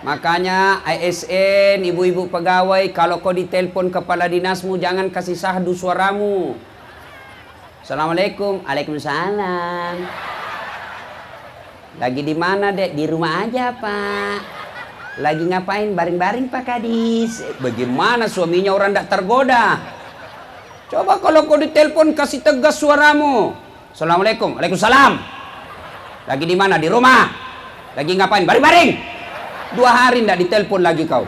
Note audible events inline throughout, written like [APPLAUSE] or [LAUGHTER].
Makanya ASN, ibu-ibu pegawai, kalau kau ditelepon kepala dinasmu jangan kasih sahdu suaramu. Assalamualaikum. Waalaikumsalam. Lagi di mana, Dek? Di rumah aja, Pak. Lagi ngapain? Baring-baring, Pak Kadis. Bagaimana suaminya orang tidak tergoda? Coba kalau kau ditelepon kasih tegas suaramu. Assalamualaikum. Waalaikumsalam. Lagi di mana? Di rumah. Lagi ngapain? Baring-baring. Dua hari ndak ditelepon lagi kau. [LAUGHS]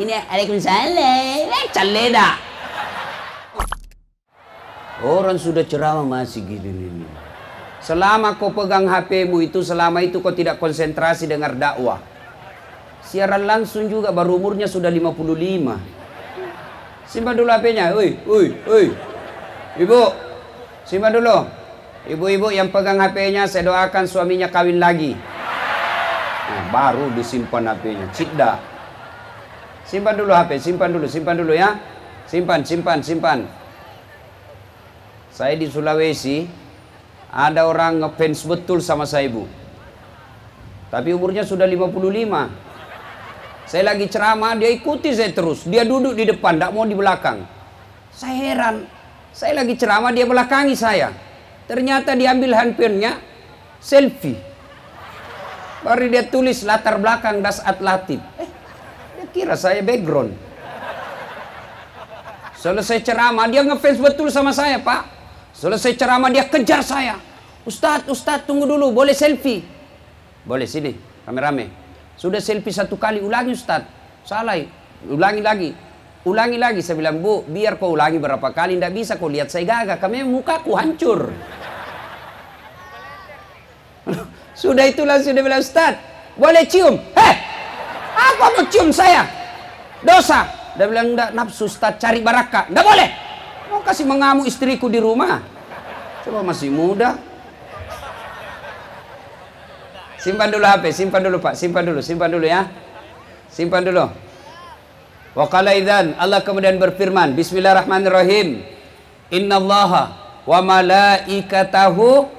Ini Waalaikumsalam. Eh, caleda. Orang sudah ceramah masih gini nih. Selama kau pegang HPmu itu, selama itu kau tidak konsentrasi dengar dakwah. Siaran langsung juga baru umurnya sudah 55. Simpan dulu HP-nya. Oi, oi, oi. Ibu, simpan dulu. Ibu-ibu yang pegang HP-nya, saya doakan suaminya kawin lagi. Nah, baru disimpan HP-nya. Cida. Simpan dulu HP, simpan dulu, simpan dulu ya. Simpan, simpan, simpan. Saya di Sulawesi, ada orang ngefans betul sama saya, Bu. Tapi umurnya sudah 55. Saya lagi ceramah, dia ikuti saya terus. Dia duduk di depan, tidak mau di belakang. Saya heran. Saya lagi ceramah, dia belakangi saya. Ternyata diambil handphonenya, selfie. Baru dia tulis latar belakang das atlatif. Eh, dia kira saya background. Selesai ceramah, dia ngefans betul sama saya, Pak. Selesai ceramah, dia kejar saya. Ustadz, Ustadz, tunggu dulu, boleh selfie? Boleh, sini, rame-rame. Sudah selfie satu kali, ulangi Ustadz. Salah, ulangi lagi. Ulangi lagi, saya bilang, Bu, biar kau ulangi berapa kali, tidak bisa kau lihat saya gagah, kami mukaku hancur. Sudah itu langsung dia bilang, Ustaz, boleh cium? Heh, apa mau cium saya? Dosa. Dia bilang, enggak nafsu Ustaz, cari barakah. Enggak boleh. Mau kasih mengamu istriku di rumah. Coba masih muda. Simpan dulu HP, simpan dulu Pak, simpan dulu, simpan dulu ya. Simpan dulu. Wa qala idzan Allah kemudian berfirman, Bismillahirrahmanirrahim. Innallaha wa malaikatahu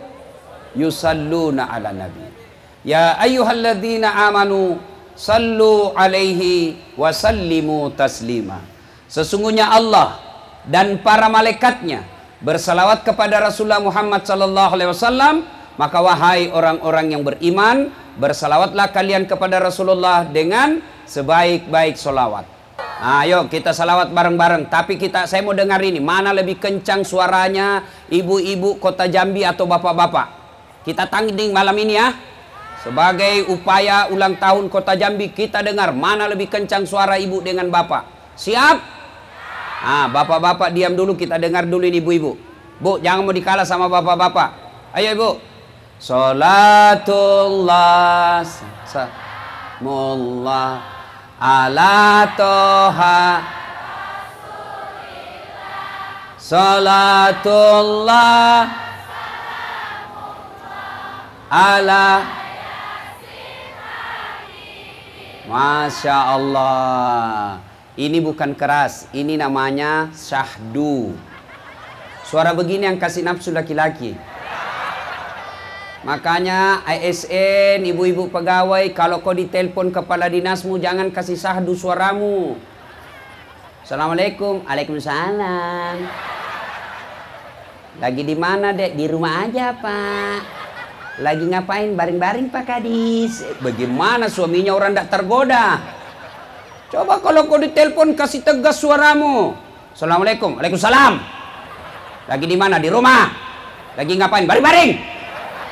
yusalluna ala nabi ya ayyuhalladzina amanu sallu alaihi wa sallimu taslima sesungguhnya Allah dan para malaikatnya bersalawat kepada Rasulullah Muhammad sallallahu alaihi wasallam maka wahai orang-orang yang beriman bersalawatlah kalian kepada Rasulullah dengan sebaik-baik solawat Nah, ayo kita salawat bareng-bareng. Tapi kita, saya mau dengar ini, mana lebih kencang suaranya, ibu-ibu kota Jambi atau bapak-bapak? Kita tanding malam ini ya. Sebagai upaya ulang tahun Kota Jambi kita dengar mana lebih kencang suara ibu dengan bapak. Siap? Ah, bapak-bapak diam dulu kita dengar dulu ini ibu-ibu. Bu, jangan mau dikalah sama bapak-bapak. Ayo ibu. Salatullah mullah ala toha Salatullah ala. Masya Allah. Ini bukan keras Ini namanya syahdu. Suara begini yang kasih nafsu laki-laki. Makanya ASN, ibu-ibu pegawai Kalau kau ditelepon kepala dinasmu Jangan kasih syahdu suaramu. Assalamualaikum. Waalaikumsalam. Lagi di mana dek? Di rumah aja pak lagi ngapain baring-baring Pak Kadis? Bagaimana suaminya orang tidak tergoda? Coba kalau kau ditelepon kasih tegas suaramu. Assalamualaikum. Waalaikumsalam. Lagi di mana? Di rumah. Lagi ngapain? Baring-baring.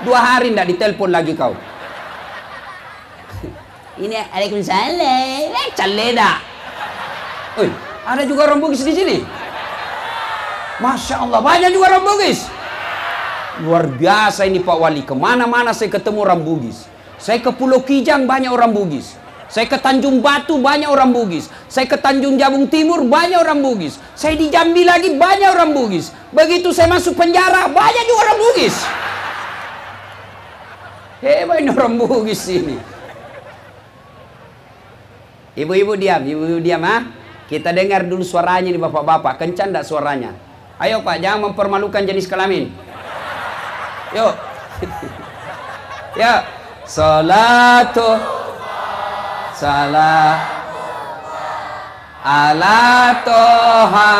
Dua hari tidak ditelepon lagi kau. [LAUGHS] Ini Waalaikumsalam. Eh, caleda. Ada juga Bugis di sini. Masya Allah, banyak juga Bugis. Luar biasa ini Pak Wali. Ke mana-mana saya ketemu orang Bugis. Saya ke Pulau Kijang banyak orang Bugis. Saya ke Tanjung Batu banyak orang Bugis. Saya ke Tanjung Jabung Timur banyak orang Bugis. Saya di Jambi lagi banyak orang Bugis. Begitu saya masuk penjara banyak juga orang Bugis. Hebat ini orang Bugis ini. Ibu-ibu diam, ibu-ibu diam ah. Kita dengar dulu suaranya nih bapak-bapak. Kencan enggak suaranya? Ayo Pak, jangan mempermalukan jenis kelamin. Yuk. ya, Salatu. Salam Ala Toha.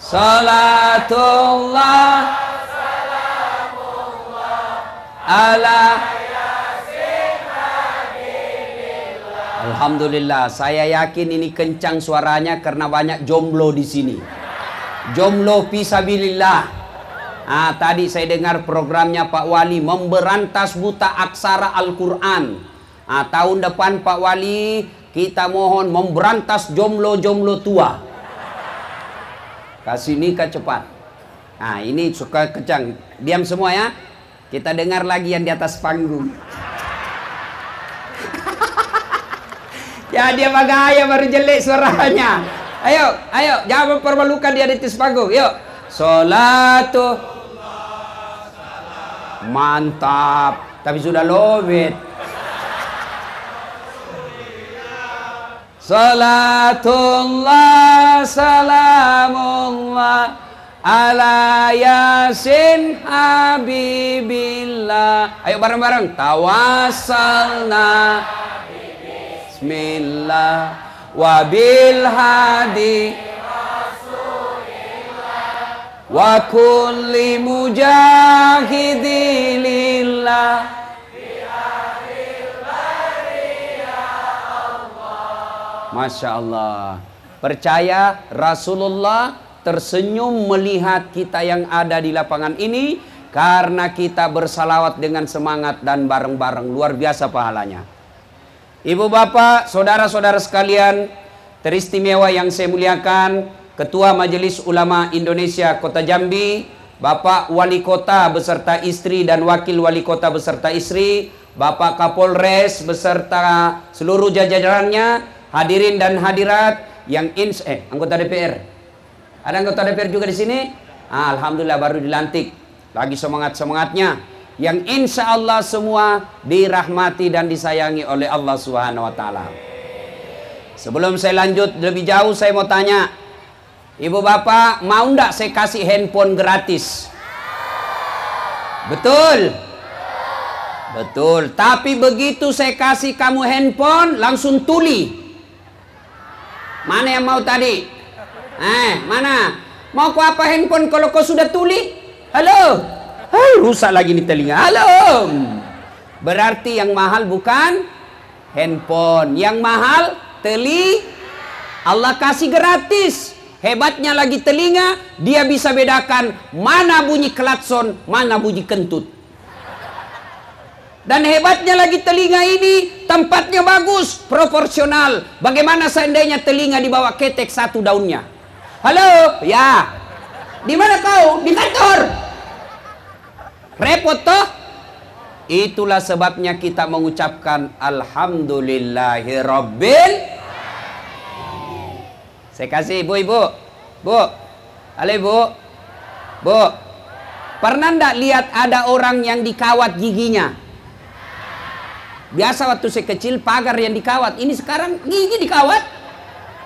Salatullah. Ala. Alhamdulillah, saya yakin ini kencang suaranya karena banyak jomblo di sini. Jomblo pisabilillah. Ah, tadi saya dengar programnya Pak Wali memberantas buta aksara Al-Qur'an. Ah, tahun depan Pak Wali kita mohon memberantas jomblo-jomblo tua. Kasih nikah cepat. Nah, ini suka kencang. Diam semua ya. Kita dengar lagi yang di atas panggung. [LAUGHS] Ya dia bagaya baru jelek suaranya. Ayo, ayo, jangan mempermalukan dia di atas panggung. Yuk. Salatu. Mantap. Tapi sudah lobet. Salatullah salamullah ala yasin habibillah. Ayo bareng-bareng. Tawassalna. Bismillah wabil hadi wa kulli mujahidi lillah Masya Allah. Percaya Rasulullah tersenyum melihat kita yang ada di lapangan ini Karena kita bersalawat dengan semangat dan bareng-bareng. Luar biasa pahalanya Ibu bapak, saudara-saudara sekalian, teristimewa yang saya muliakan, Ketua Majelis Ulama Indonesia Kota Jambi, Bapak Wali Kota beserta istri dan Wakil Wali Kota beserta istri, Bapak Kapolres beserta seluruh jajarannya, hadirin dan hadirat yang ins eh anggota DPR. Ada anggota DPR juga di sini? Ah, Alhamdulillah baru dilantik. Lagi semangat-semangatnya yang insya Allah semua dirahmati dan disayangi oleh Allah Subhanahu wa taala. Sebelum saya lanjut lebih jauh saya mau tanya, Ibu Bapak mau ndak saya kasih handphone gratis? Betul? Betul. Tapi begitu saya kasih kamu handphone langsung tuli. Mana yang mau tadi? Eh, mana? Mau ku apa handphone kalau kau sudah tuli? Halo? Hai, rusak lagi nih telinga. Halo. Berarti yang mahal bukan handphone. Yang mahal teli Allah kasih gratis. Hebatnya lagi telinga, dia bisa bedakan mana bunyi klakson, mana bunyi kentut. Dan hebatnya lagi telinga ini tempatnya bagus, proporsional. Bagaimana seandainya telinga dibawa ketek satu daunnya? Halo, ya. Di mana kau? Di kantor. Repot toh? Itulah sebabnya kita mengucapkan Alhamdulillahirabbil Saya kasih ibu-ibu. Bu. Halo ibu. Bu. Pernah ndak lihat ada orang yang dikawat giginya? Biasa waktu saya kecil pagar yang dikawat. Ini sekarang gigi dikawat.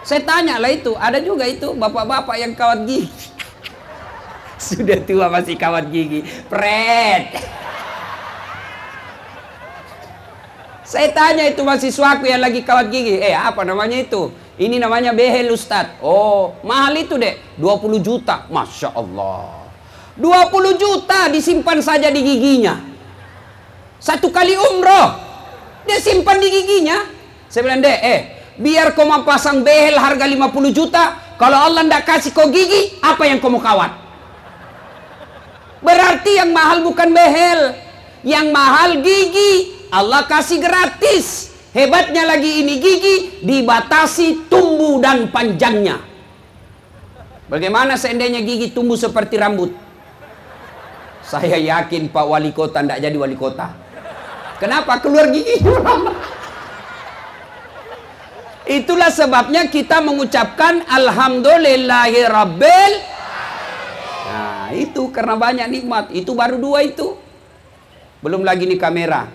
Saya tanya lah itu. Ada juga itu bapak-bapak yang kawat gigi. [LAUGHS] Sudah tua masih kawat gigi. Pret. Saya tanya itu mahasiswaku yang lagi kawat gigi. Eh apa namanya itu? Ini namanya behel Ustad. Oh mahal itu deh. 20 juta. Masya Allah. 20 juta disimpan saja di giginya. Satu kali umroh. Dia simpan di giginya. Saya bilang deh eh biar kau mau pasang behel harga 50 juta. Kalau Allah ndak kasih kau gigi, apa yang kau mau kawat? Berarti yang mahal bukan behel. Yang mahal gigi. Allah kasih gratis. Hebatnya lagi ini gigi dibatasi tumbuh dan panjangnya. Bagaimana seandainya gigi tumbuh seperti rambut? Saya yakin Pak Wali Kota tidak jadi wali kota. Kenapa? Keluar gigi. Itulah sebabnya kita mengucapkan Alhamdulillahirabbil Itu karena banyak nikmat. Itu baru dua itu. Belum lagi nih kamera.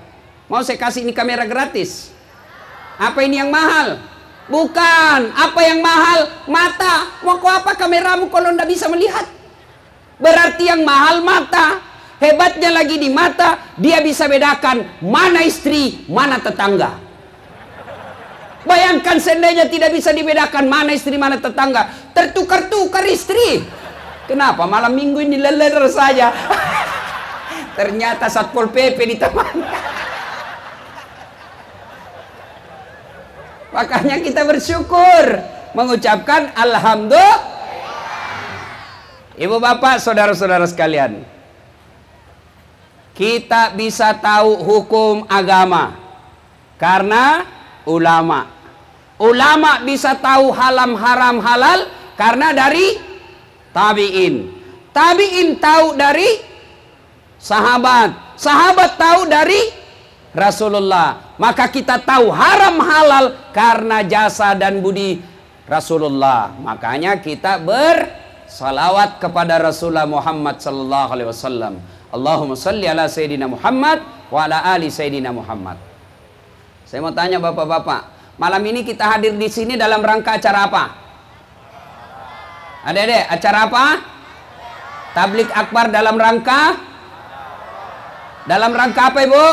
Mau saya kasih ini kamera gratis? Apa ini yang mahal? Bukan. Apa yang mahal? Mata. Mau kau apa kameramu kalau ndak bisa melihat? Berarti yang mahal mata. Hebatnya lagi di mata, dia bisa bedakan mana istri, mana tetangga. Bayangkan seandainya tidak bisa dibedakan mana istri, mana tetangga. Tertukar-tukar istri. Kenapa malam minggu ini leler saja? [LAUGHS] Ternyata Satpol PP di teman. [LAUGHS] Makanya kita bersyukur mengucapkan alhamdulillah. Ibu bapak, saudara-saudara sekalian. Kita bisa tahu hukum agama karena ulama. Ulama bisa tahu halam haram halal karena dari tabi'in. Tabi'in tahu dari sahabat. Sahabat tahu dari Rasulullah. Maka kita tahu haram halal karena jasa dan budi Rasulullah. Makanya kita bersalawat kepada Rasulullah Muhammad sallallahu alaihi wasallam. Allahumma salli ala sayyidina Muhammad wa ala ali sayyidina Muhammad. Saya mau tanya Bapak-bapak, Malam ini kita hadir di sini dalam rangka acara apa? Ada deh, acara apa? Tablik akbar dalam rangka dalam rangka apa Ibu?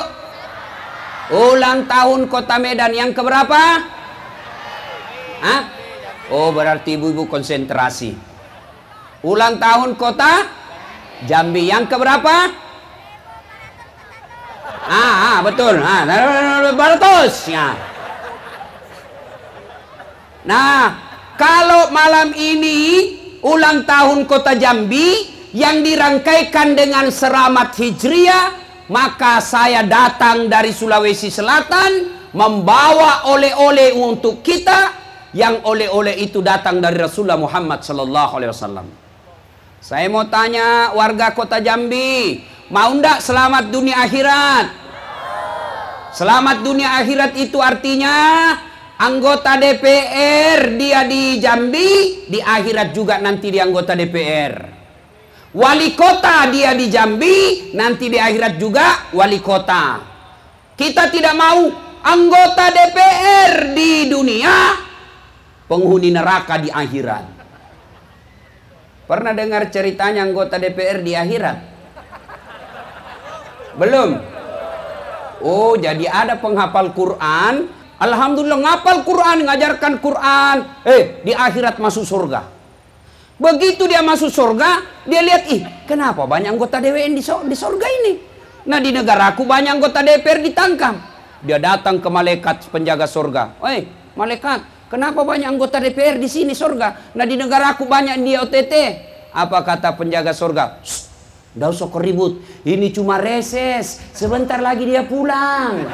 Ulang tahun Kota Medan yang keberapa? Hah? Oh, berarti Ibu-ibu konsentrasi. Ulang tahun Kota Jambi yang keberapa? Ah, ah betul. Ah, baratus. Ya. Nah, kalau malam ini ulang tahun kota Jambi yang dirangkaikan dengan seramat Hijriah, maka saya datang dari Sulawesi Selatan membawa oleh-oleh untuk kita yang oleh-oleh itu datang dari Rasulullah Muhammad sallallahu alaihi wasallam. Saya mau tanya warga kota Jambi, mau ndak selamat dunia akhirat? Selamat dunia akhirat itu artinya Anggota DPR dia di Jambi, di akhirat juga nanti di anggota DPR. Wali kota dia di Jambi, nanti di akhirat juga wali kota. Kita tidak mau anggota DPR di dunia, penghuni neraka di akhirat. Pernah dengar ceritanya anggota DPR di akhirat? Belum? Oh, jadi ada penghafal Quran Alhamdulillah ngapal Quran, ngajarkan Quran. Eh, di akhirat masuk surga. Begitu dia masuk surga, dia lihat, ih, kenapa banyak anggota DWN di, di surga ini? Nah, di negaraku banyak anggota DPR ditangkap. Dia datang ke malaikat penjaga surga. Oi, malaikat, kenapa banyak anggota DPR di sini surga? Nah, di negaraku banyak dia OTT. Apa kata penjaga surga? Tidak usah ribut. Ini cuma reses. Sebentar lagi dia pulang.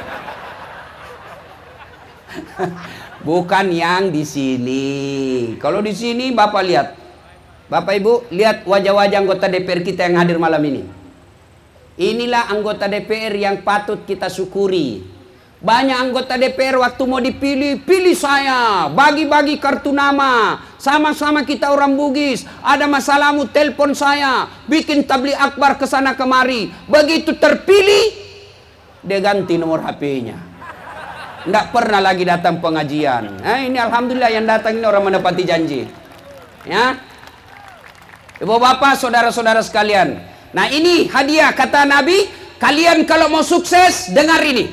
Bukan yang di sini. Kalau di sini Bapak lihat. Bapak Ibu lihat wajah-wajah anggota DPR kita yang hadir malam ini. Inilah anggota DPR yang patut kita syukuri. Banyak anggota DPR waktu mau dipilih, pilih saya. Bagi-bagi kartu nama. Sama-sama kita orang Bugis. Ada masalahmu, telepon saya. Bikin tabli akbar ke sana kemari. Begitu terpilih, dia ganti nomor HP-nya. Tidak pernah lagi datang pengajian. Nah, ini alhamdulillah yang datang ini orang menepati janji. Ya. Ibu bapak, saudara-saudara sekalian. Nah, ini hadiah kata Nabi, kalian kalau mau sukses dengar ini.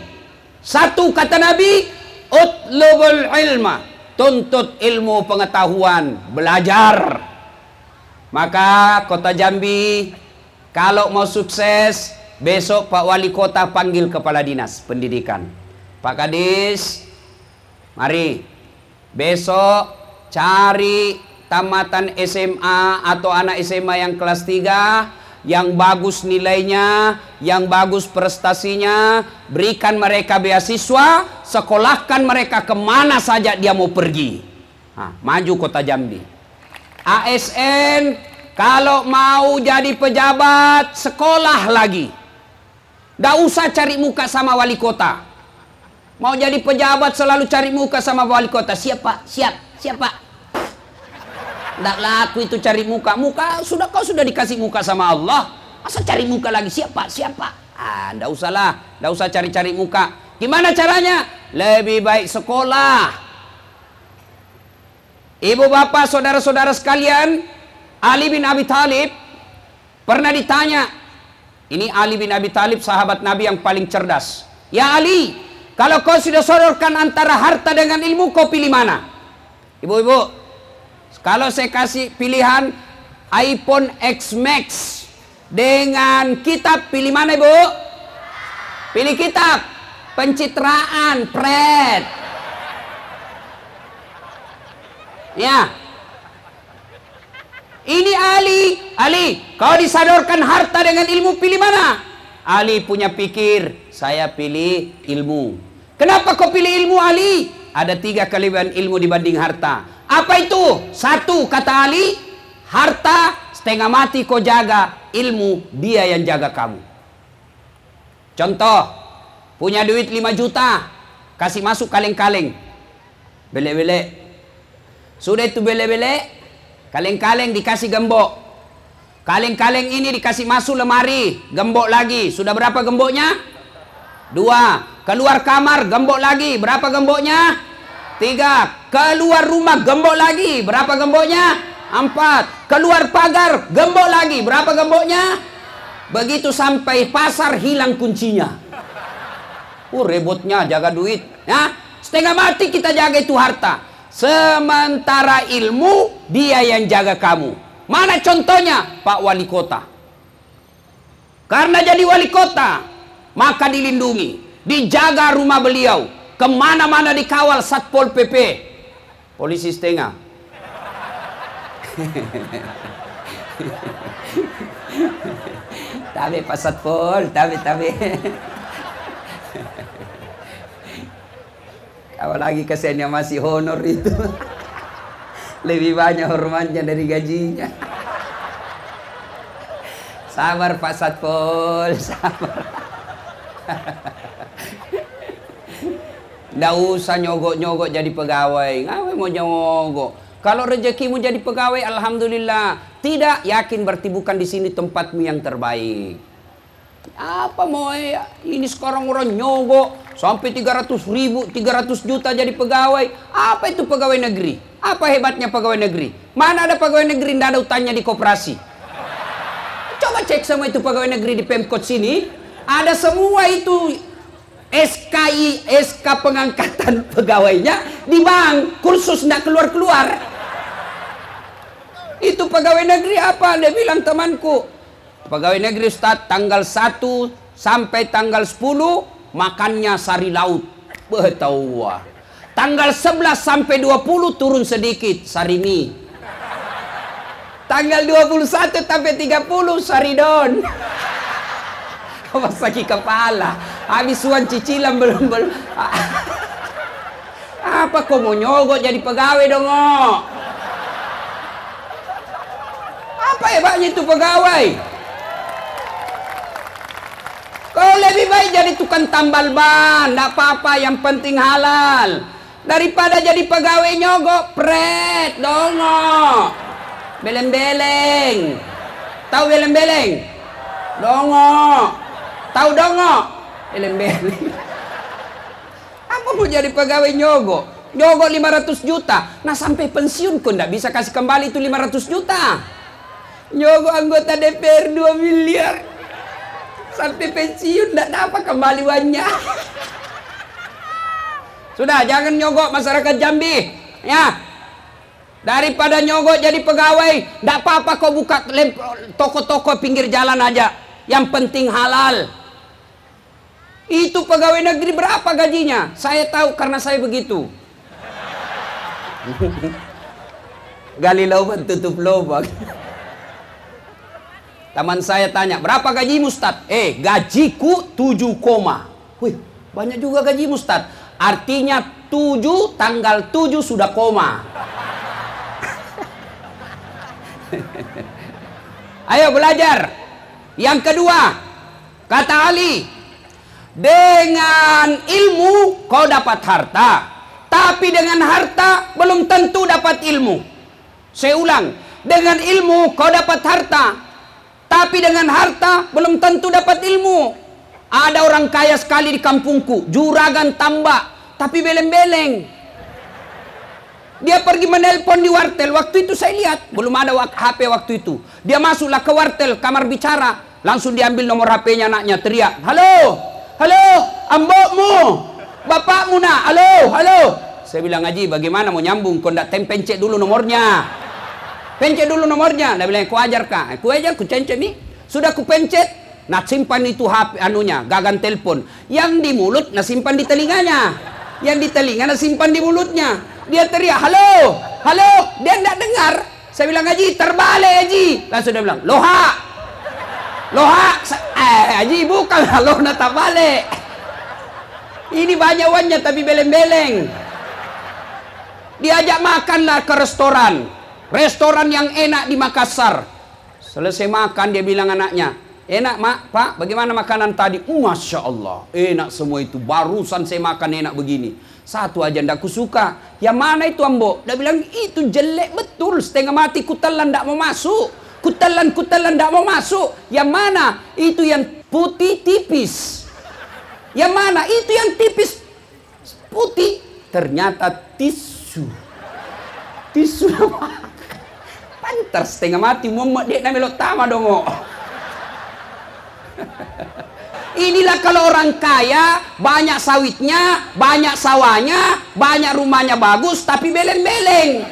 Satu kata Nabi, utlubul ilma. Tuntut ilmu pengetahuan, belajar. Maka kota Jambi kalau mau sukses, besok Pak Wali Kota panggil kepala dinas pendidikan. Pak Kadis, mari besok cari tamatan SMA atau anak SMA yang kelas 3 yang bagus nilainya, yang bagus prestasinya, berikan mereka beasiswa, sekolahkan mereka ke mana saja dia mau pergi. Nah, maju kota Jambi. ASN kalau mau jadi pejabat sekolah lagi. Tidak usah cari muka sama wali kota. Mau jadi pejabat selalu cari muka sama wali kota. Siapa? Siap. Siapa? Tidak laku itu cari muka. Muka sudah kau sudah dikasih muka sama Allah. Masa cari muka lagi? Siapa? Siapa? Ah, tidak usahlah. Tidak usah cari-cari muka. Gimana caranya? Lebih baik sekolah. Ibu bapak saudara-saudara sekalian, Ali bin Abi Thalib pernah ditanya, Ini Ali bin Abi Talib sahabat Nabi yang paling cerdas. Ya Ali, kalau kau sudah sodorkan antara harta dengan ilmu, kau pilih mana? Ibu-ibu, kalau saya kasih pilihan iPhone X Max dengan kitab, pilih mana ibu? Pilih kitab. Pencitraan, pret. Ya, ini Ali, Ali, kau disadorkan harta dengan ilmu pilih mana? Ali punya pikir, saya pilih ilmu. Kenapa kau pilih ilmu Ali? Ada tiga kelebihan ilmu dibanding harta. Apa itu? Satu, kata Ali, harta setengah mati kau jaga, ilmu dia yang jaga kamu. Contoh, punya duit 5 juta, kasih masuk kaleng-kaleng. Bele-bele. Sudah itu bele-bele, Kaleng-kaleng dikasih gembok. Kaleng-kaleng ini dikasih masuk lemari, gembok lagi. Sudah berapa gemboknya? Dua. Keluar kamar, gembok lagi. Berapa gemboknya? Tiga. Keluar rumah, gembok lagi. Berapa gemboknya? Empat. Keluar pagar, gembok lagi. Berapa gemboknya? Begitu sampai pasar, hilang kuncinya. Uh, rebotnya jaga duit. Ya, setengah mati kita jaga itu harta. Sementara ilmu dia yang jaga kamu. Mana contohnya? Pak Wali Kota. Karena jadi wali kota, maka dilindungi. Dijaga rumah beliau. Ke mana-mana dikawal Satpol PP. Polisi setengah. [LAUGHS] tapi Pak Satpol, tapi tapi. [LAUGHS] Apalagi kesannya masih honor itu. [LAUGHS] Lebih banyak hormatnya dari gajinya. Sabar Pak Satpol, sabar. Nggak usah nyogok-nyogok jadi pegawai. Ngawe mau nyogok. Kalau rezekimu jadi pegawai, Alhamdulillah. Tidak, yakin berarti bukan di sini tempatmu yang terbaik. Apa mau ya? Ini sekarang orang nyogok sampai 300 ribu, 300 juta jadi pegawai. Apa itu pegawai negeri? Apa hebatnya pegawai negeri? Mana ada pegawai negeri tidak ada utangnya di koperasi? Coba cek semua itu pegawai negeri di Pemkot sini. Ada semua itu SKI, SK pengangkatan [LAUGHS] pegawainya di bank. Kursus tidak keluar-keluar. Itu pegawai negeri apa? Dia bilang temanku. Pegawai negeri Ustaz tanggal 1 sampai tanggal 10 makannya sari laut. Betawa. Tanggal 11 sampai 20 turun sedikit sari mie. Tanggal 21 sampai 30 sari don. Apa sakit kepala. Habis uang cicilan belum belum. Apa kau mau nyogok jadi pegawai dong? Apa hebatnya itu pegawai? Kau lebih baik jadi tukang tambal ban, tidak apa-apa, yang penting halal. Daripada jadi pegawai nyogok, pret, dongo. Beleng-beleng. Tahu beleng-beleng? Dongo. Tahu dongo? Beleng-beleng. Apa mau jadi pegawai nyogok? Nyogok 500 juta. Nah sampai pensiun kau tidak bisa kasih kembali itu 500 juta. Nyogok anggota DPR 2 miliar sampai pensiun tidak dapat kembali uangnya. Sudah, jangan nyogok masyarakat Jambi. Ya. Daripada nyogok jadi pegawai, tidak apa-apa kau buka toko-toko pinggir jalan aja. Yang penting halal. Itu pegawai negeri berapa gajinya? Saya tahu karena saya begitu. [LAUGHS] Gali lubang tutup lubang. Teman saya tanya, berapa gaji Ustaz? Eh, gajiku 7 koma. Wih, banyak juga gaji Ustaz. Artinya 7 tanggal 7 sudah koma. [LAUGHS] Ayo belajar. Yang kedua, kata Ali, dengan ilmu kau dapat harta, tapi dengan harta belum tentu dapat ilmu. Saya ulang, dengan ilmu kau dapat harta, tapi dengan harta belum tentu dapat ilmu. Ada orang kaya sekali di kampungku, juragan tambak, tapi beleng-beleng. Dia pergi menelpon di wartel. Waktu itu saya lihat, belum ada HP waktu itu. Dia masuklah ke wartel, kamar bicara. Langsung diambil nomor HP-nya anaknya, teriak, halo, halo, ambokmu, bapakmu nak, halo, halo. Saya bilang, Haji, bagaimana mau nyambung? Kau ndak tempencet dulu nomornya. Pencet dulu nomornya. Dia bilang, ku ajar kak. Ku ajar, ku cencet nih. Sudah ku pencet, Nak simpan itu HP anunya, gagan telepon. Yang di mulut nak simpan di telinganya. Yang di telinga nak simpan di mulutnya. Dia teriak, "Halo! Halo!" Dia tidak dengar. Saya bilang, "Haji, terbalik, Haji." Langsung dia bilang, "Loha." Loha, eh Haji bukan [LAUGHS] nak tak balik. Ini banyak uangnya tapi beleng-beleng. Diajak makanlah ke restoran. Restoran yang enak di Makassar. Selesai makan dia bilang anaknya, Enak mak, pak, bagaimana makanan tadi? Masya Allah, enak semua itu. Barusan saya makan enak begini. Satu aja ndak suka. Yang mana itu ambo? Dia bilang itu jelek betul. Setengah mati kutelan ndak mau masuk. Kutelan kutelan ndak mau masuk. Yang mana? Itu yang putih tipis. Yang mana? Itu yang tipis putih. Ternyata tisu. Tisu [LAUGHS] Pantar setengah mati. Mau dia namelo tama dong. [LAUGHS] Inilah kalau orang kaya, banyak sawitnya, banyak sawahnya, banyak rumahnya bagus, tapi beleng-beleng.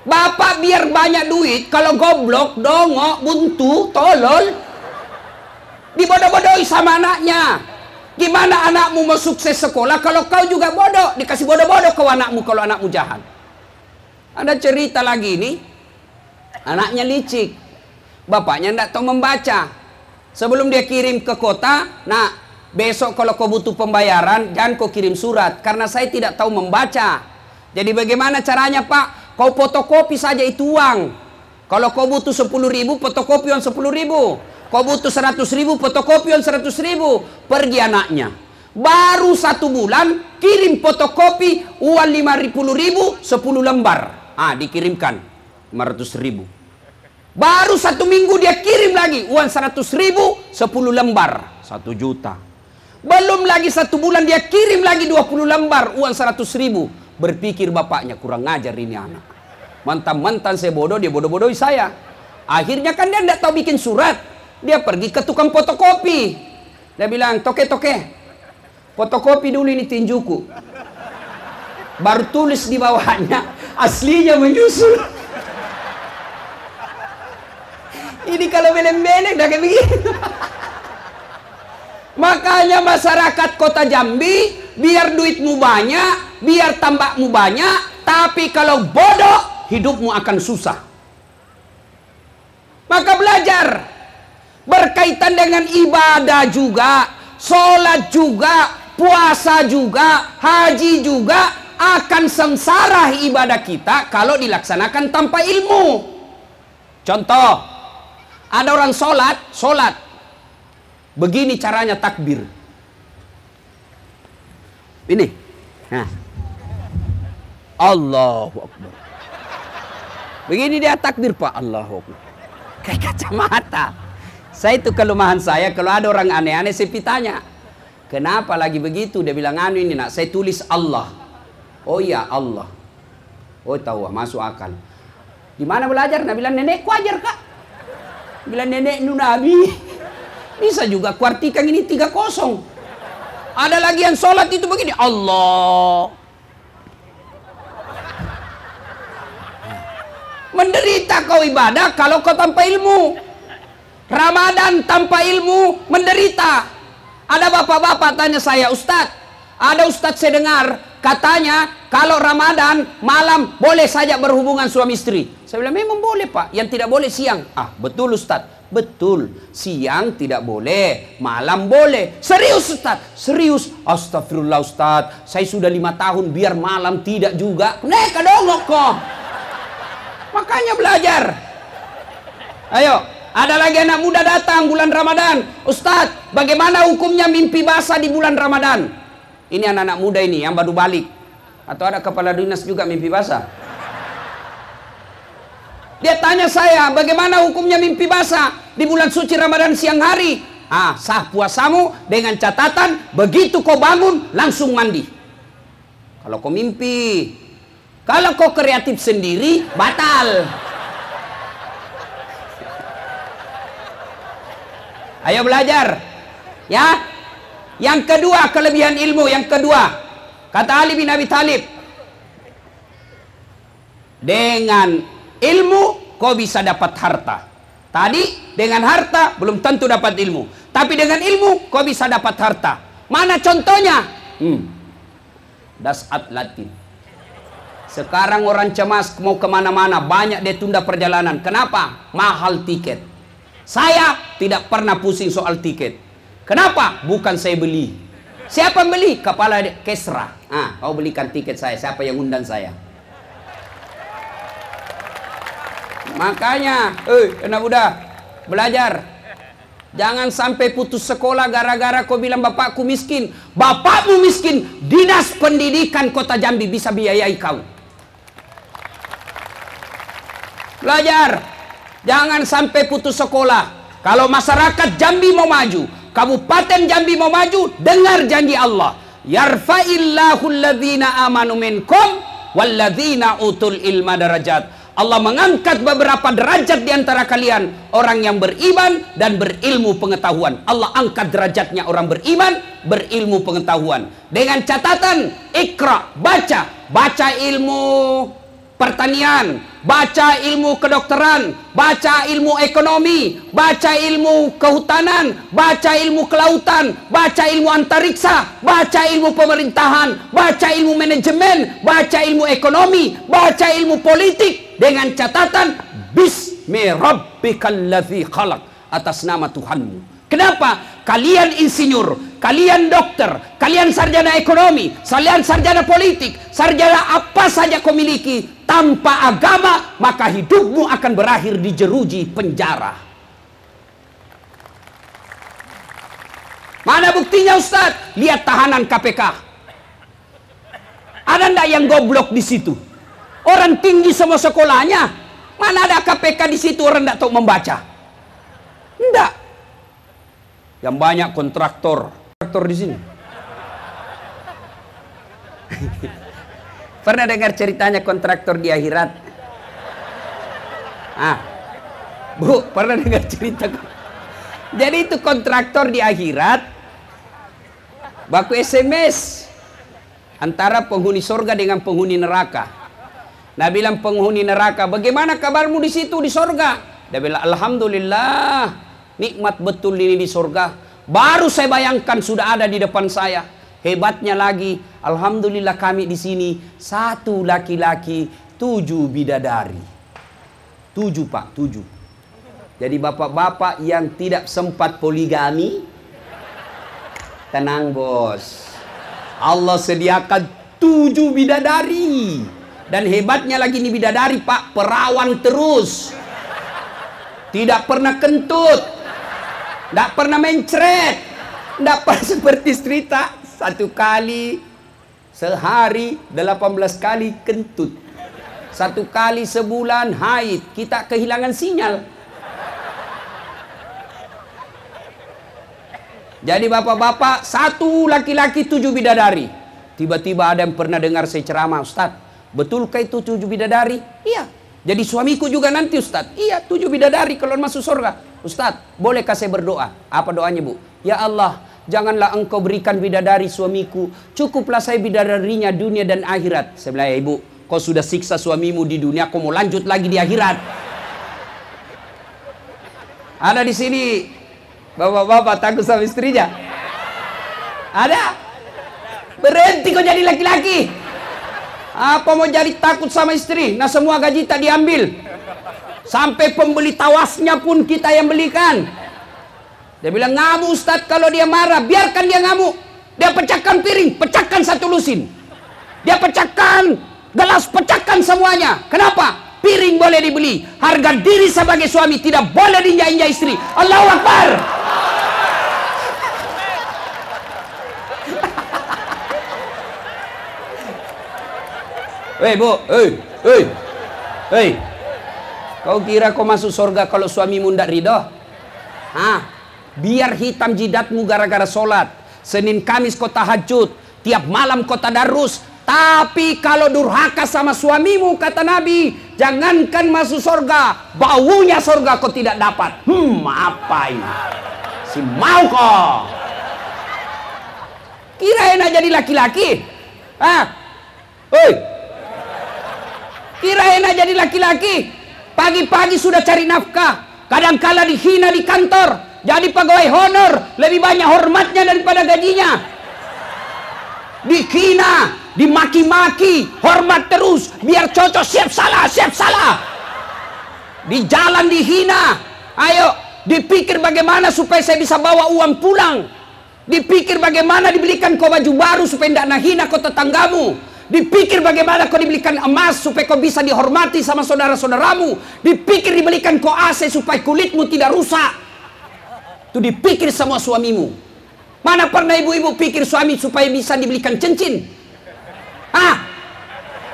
Bapak biar banyak duit, kalau goblok, dongok, buntu, tolol, dibodoh-bodohi sama anaknya. Gimana anakmu mau sukses sekolah kalau kau juga bodoh? Dikasih bodoh-bodoh ke anakmu kalau anakmu jahat. Ada cerita lagi nih, anaknya licik. Bapaknya tidak tahu membaca. Sebelum dia kirim ke kota, nah besok kalau kau butuh pembayaran, jangan kau kirim surat. Karena saya tidak tahu membaca. Jadi bagaimana caranya Pak? Kau fotokopi saja itu uang. Kalau kau butuh 10 ribu, fotokopi 10 ribu. Kau butuh 100 ribu, fotokopi 100 ribu. Pergi anaknya. Baru satu bulan, kirim fotokopi uang 50 ribu, 10 lembar. Ah, dikirimkan 500 ribu. Baru satu minggu dia kirim lagi uang 100 ribu 10 lembar 1 juta. Belum lagi satu bulan dia kirim lagi 20 lembar uang 100 ribu. Berpikir bapaknya kurang ngajar ini anak. Mantan-mantan saya bodoh dia bodoh-bodohi saya. Akhirnya kan dia tidak tahu bikin surat. Dia pergi ke tukang fotokopi. Dia bilang, toke-toke. Fotokopi dulu ini tinjuku. Baru tulis di bawahnya. Aslinya menyusul. Ini kalau beleng-beleng dah kayak begini. Makanya masyarakat kota Jambi biar duitmu banyak, biar tambakmu banyak, tapi kalau bodoh hidupmu akan susah. Maka belajar berkaitan dengan ibadah juga, sholat juga, puasa juga, haji juga akan sengsara ibadah kita kalau dilaksanakan tanpa ilmu. Contoh, ada orang sholat, sholat. Begini caranya takbir. Ini. Nah. Allahu Akbar. Begini dia takbir Pak. Akbar. Kayak kacamata. Saya itu kelemahan saya. Kalau ada orang aneh-aneh saya tanya. Kenapa lagi begitu? Dia bilang anu ini nak. Saya tulis Allah. Oh iya Allah. Oh tahu masuk akal. Di mana belajar? Nah bilang nenekku ajar kak. Bila nenek nu Nabi. Bisa juga kuartikan ini tiga kosong. Ada lagi yang sholat itu begini. Allah. Menderita kau ibadah kalau kau tanpa ilmu. Ramadan tanpa ilmu menderita. Ada bapak-bapak tanya saya, Ustadz, ada Ustadz saya dengar katanya kalau Ramadan malam boleh saja berhubungan suami istri. Saya bilang memang boleh pak, yang tidak boleh siang. Ah betul Ustaz, betul. Siang tidak boleh, malam boleh. Serius Ustaz, serius. Astagfirullah Ustaz, saya sudah lima tahun biar malam tidak juga. Neka dong kok. Makanya belajar. Ayo, ada lagi anak muda datang bulan Ramadan. Ustaz, bagaimana hukumnya mimpi basah di bulan Ramadan? Ini anak-anak muda ini yang baru balik. Atau ada kepala dinas juga mimpi basah? Dia tanya saya, bagaimana hukumnya mimpi basah di bulan suci Ramadan siang hari? Ah, sah puasamu dengan catatan begitu kau bangun langsung mandi. Kalau kau mimpi, kalau kau kreatif sendiri batal. Ayo belajar. Ya. Yang kedua kelebihan ilmu yang kedua. Kata Ali bin Abi Thalib. Dengan ilmu kau bisa dapat harta. Tadi dengan harta belum tentu dapat ilmu. Tapi dengan ilmu kau bisa dapat harta. Mana contohnya? Hmm. Dasat Latin. Sekarang orang cemas mau ke mana-mana banyak dia tunda perjalanan. Kenapa? Mahal tiket. Saya tidak pernah pusing soal tiket. Kenapa? Bukan saya beli. Siapa beli? Kepala Kesra. Ah, kau belikan tiket saya. Siapa yang undang saya? Makanya, eh, anak muda, belajar. Jangan sampai putus sekolah gara-gara kau bilang bapakku miskin. Bapakmu miskin, dinas pendidikan kota Jambi bisa biayai kau. Belajar. Jangan sampai putus sekolah. Kalau masyarakat Jambi mau maju, Kabupaten Jambi mau maju, dengar janji Allah. Yarfa'illahu alladhina amanu minkum walladhina utul ilma darajat. Allah mengangkat beberapa derajat di antara kalian orang yang beriman dan berilmu pengetahuan. Allah angkat derajatnya orang beriman, berilmu pengetahuan. Dengan catatan ikra, baca, baca ilmu pertanian, baca ilmu kedokteran, baca ilmu ekonomi, baca ilmu kehutanan, baca ilmu kelautan, baca ilmu antariksa, baca ilmu pemerintahan, baca ilmu manajemen, baca ilmu ekonomi, baca ilmu politik dengan catatan bismi rabbikal ladzi khalaq atas nama Tuhanmu. Kenapa? Kalian insinyur, kalian dokter, kalian sarjana ekonomi, kalian sarjana politik, sarjana apa saja kau miliki, tanpa agama, maka hidupmu akan berakhir di jeruji penjara. Mana buktinya Ustaz? Lihat tahanan KPK. Ada ndak yang goblok di situ? Orang tinggi semua sekolahnya. Mana ada KPK di situ orang ndak tahu membaca? Enggak. Yang banyak kontraktor. Kontraktor di sini. Pernah dengar ceritanya kontraktor di akhirat? Ah. Bu, pernah dengar cerita? Jadi itu kontraktor di akhirat baku SMS antara penghuni sorga dengan penghuni neraka. Nah bilang penghuni neraka, bagaimana kabarmu di situ di sorga? Dia bilang, Alhamdulillah, Nikmat betul ini di sorga. Baru saya bayangkan sudah ada di depan saya. Hebatnya lagi, Alhamdulillah kami di sini satu laki-laki, tujuh bidadari. Tujuh pak, tujuh. Jadi bapak-bapak yang tidak sempat poligami, tenang bos. Allah sediakan tujuh bidadari. Dan hebatnya lagi ini bidadari pak, perawan terus. Tidak pernah kentut. Tidak pernah mencret. Tidak pernah seperti cerita. Satu kali sehari 18 kali kentut. Satu kali sebulan haid. Kita kehilangan sinyal. Jadi bapak-bapak, satu laki-laki tujuh bidadari. Tiba-tiba ada yang pernah dengar saya ceramah, Ustaz. Betulkah itu tujuh bidadari? Iya. Jadi suamiku juga nanti Ustaz. Iya, tujuh bidadari kalau masuk surga. Ustaz, bolehkah saya berdoa? Apa doanya bu? Ya Allah, janganlah engkau berikan bidadari suamiku. Cukuplah saya bidadarinya dunia dan akhirat. Saya bilang, ya ibu, kau sudah siksa suamimu di dunia, kau mau lanjut lagi di akhirat. Ada di sini bapak-bapak takut sama istrinya? Ada? Berhenti kau jadi laki-laki. Apa mau jadi takut sama istri? Nah semua gaji tak diambil. Sampai pembeli tawasnya pun kita yang belikan. Dia bilang ngamuk Ustaz kalau dia marah, biarkan dia ngamuk. Dia pecahkan piring, pecahkan satu lusin. Dia pecahkan gelas, pecahkan semuanya. Kenapa? Piring boleh dibeli. Harga diri sebagai suami tidak boleh diinjak-injak istri. Allahu Akbar. Hei bu, hei, hei, hei. Kau kira kau masuk surga kalau suamimu tidak ridho? Hah? Biar hitam jidatmu gara-gara sholat. Senin Kamis kau tahajud. Tiap malam kau tadarus. Tapi kalau durhaka sama suamimu, kata Nabi, jangankan masuk surga, baunya surga kau tidak dapat. Hmm, apa ini? Si mau kok. Kirain aja jadi laki-laki. Ah. Hoi. Kirain aja jadi laki-laki. Pagi-pagi sudah cari nafkah. Kadangkala dihina di kantor. Jadi pegawai honor. Lebih banyak hormatnya daripada gajinya. Dihina. Dimaki-maki. Hormat terus. Biar cocok. Siap salah. Siap salah. Di jalan dihina. Ayo. Dipikir bagaimana supaya saya bisa bawa uang pulang. Dipikir bagaimana dibelikan kau baju baru supaya tidak nahina kau tetanggamu. Dipikir bagaimana kau dibelikan emas supaya kau bisa dihormati sama saudara-saudaramu. Dipikir dibelikan kau AC supaya kulitmu tidak rusak. Itu dipikir semua suamimu. Mana pernah ibu-ibu pikir suami supaya bisa dibelikan cincin? Ah,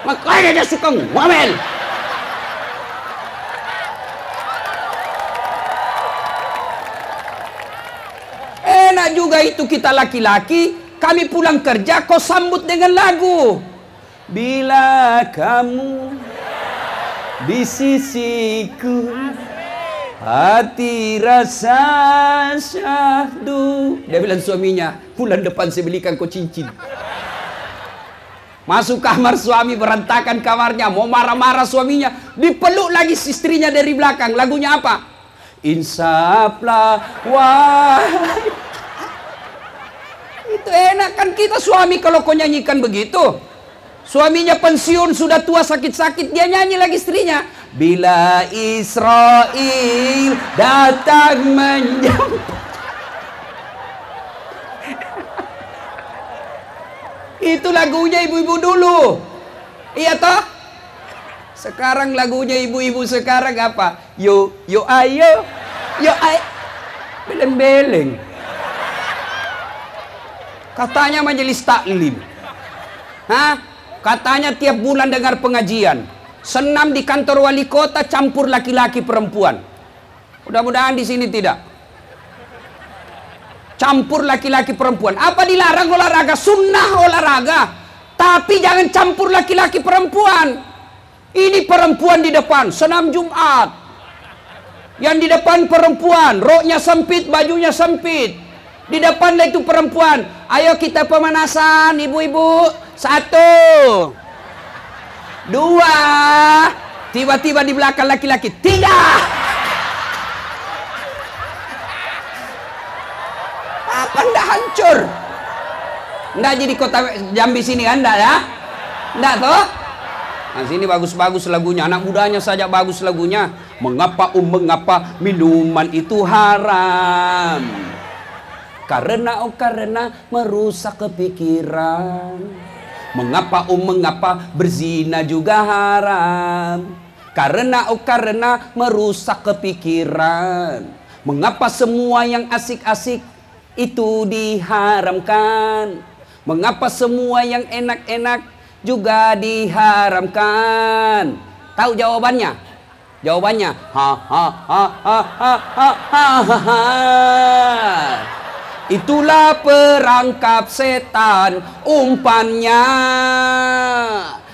makanya dia suka ngomel. Enak juga itu kita laki-laki, kami pulang kerja kau sambut dengan lagu. Bila kamu di sisiku Hati rasa syahdu. Dia bilang suaminya Bulan depan saya belikan kau cincin. Masuk kamar suami berantakan kamarnya. Mau marah-marah suaminya Dipeluk lagi istrinya dari belakang. Lagunya apa? Insaplah wahai. Itu enak kan kita suami kalau kau nyanyikan begitu Suaminya pensiun sudah tua sakit-sakit dia nyanyi lagi istrinya. Bila Israel datang menjemput. [LAUGHS] Itu lagunya ibu-ibu dulu. Iya toh? Sekarang lagunya ibu-ibu sekarang apa? Yo yo ayo. Yo ay. Beleng-beleng. Katanya majelis taklim. Hah? Katanya tiap bulan dengar pengajian. Senam di kantor wali kota campur laki-laki perempuan. Mudah-mudahan di sini tidak. Campur laki-laki perempuan. Apa dilarang olahraga? Sunnah olahraga. Tapi jangan campur laki-laki perempuan. Ini perempuan di depan, senam Jumat. Yang di depan perempuan, roknya sempit, bajunya sempit. Di depan itu perempuan. Ayo kita pemanasan, ibu-ibu. Satu. Dua. Tiba-tiba di belakang laki-laki. Tiga. Apa anda hancur? Nggak jadi kota Jambi sini anda ya? Nggak toh? Nah sini bagus-bagus lagunya. Anak mudanya saja bagus lagunya. Mengapa um mengapa minuman itu haram? Karena oh karena merusak kepikiran. Mengapa um mengapa berzina juga haram? Karena oh karena merusak kepikiran. Mengapa semua yang asik-asik itu diharamkan? Mengapa semua yang enak-enak juga diharamkan? Tahu jawabannya? Jawabannya ha ha ha ha ha ha ha. ha. Itulah perangkap setan umpannya.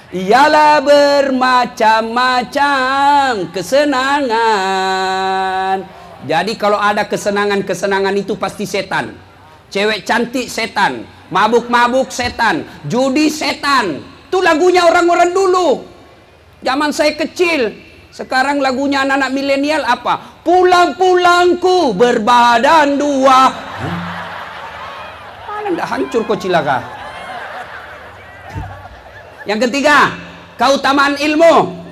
Ialah bermacam-macam kesenangan. Jadi kalau ada kesenangan-kesenangan itu pasti setan. Cewek cantik setan Mabuk-mabuk setan Judi setan. Itu lagunya orang-orang dulu. Zaman saya kecil. Sekarang lagunya anak-anak milenial apa? Pulang-pulangku berbadan dua anda hancur kau cilaka. Yang ketiga, keutamaan ilmu.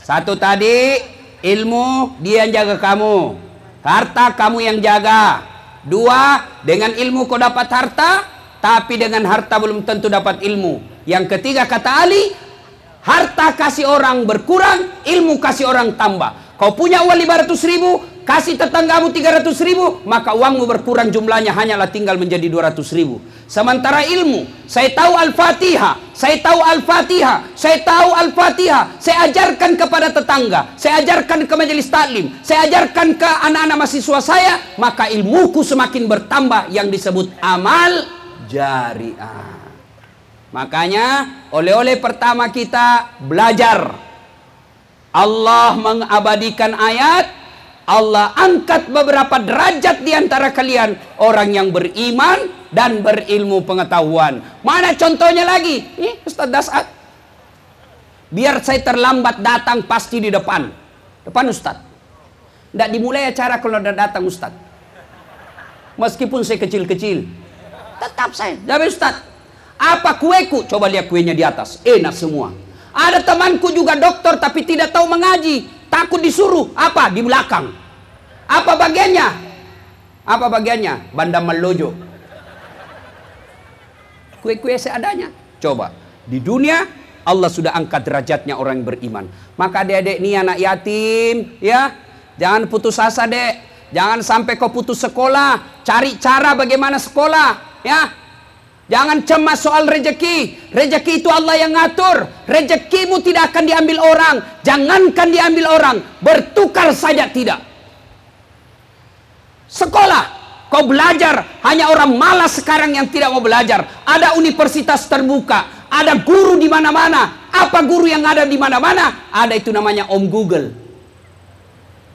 Satu tadi, ilmu dia yang jaga kamu. Harta kamu yang jaga. Dua, dengan ilmu kau dapat harta, tapi dengan harta belum tentu dapat ilmu. Yang ketiga kata Ali, harta kasih orang berkurang, ilmu kasih orang tambah. Kau punya uang 500 ribu, kasih tetanggamu 300 ribu, maka uangmu berkurang jumlahnya hanyalah tinggal menjadi 200 ribu. Sementara ilmu, saya tahu Al-Fatihah, saya tahu Al-Fatihah, saya tahu Al-Fatihah, saya ajarkan kepada tetangga, saya ajarkan ke majelis taklim, saya ajarkan ke anak-anak mahasiswa saya, maka ilmuku semakin bertambah yang disebut amal jariah. Makanya oleh-oleh pertama kita belajar. Allah mengabadikan ayat Allah angkat beberapa derajat di antara kalian orang yang beriman dan berilmu pengetahuan. Mana contohnya lagi? Nih, Ustaz Dasat. Biar saya terlambat datang pasti di depan. Depan Ustaz. Tidak dimulai acara kalau udah datang Ustaz. Meskipun saya kecil-kecil. Tetap saya. Tapi Ustaz. Apa kueku? Coba lihat kuenya di atas. Enak semua. Ada temanku juga dokter tapi tidak tahu mengaji. Takut disuruh. Apa? Di belakang. Apa bagiannya? Apa bagiannya? Banda melojo. Kue-kue seadanya. Coba. Di dunia Allah sudah angkat derajatnya orang yang beriman. Maka adik-adik ini anak yatim, ya. Jangan putus asa, Dek. Jangan sampai kau putus sekolah. Cari cara bagaimana sekolah, ya. Jangan cemas soal rejeki. Rejeki itu Allah yang ngatur. Rejekimu tidak akan diambil orang. Jangankan diambil orang. Bertukar saja tidak. Sekolah, kau belajar, hanya orang malas sekarang yang tidak mau belajar. Ada universitas terbuka, ada guru di mana-mana. Apa guru yang ada di mana-mana? Ada itu namanya Om Google.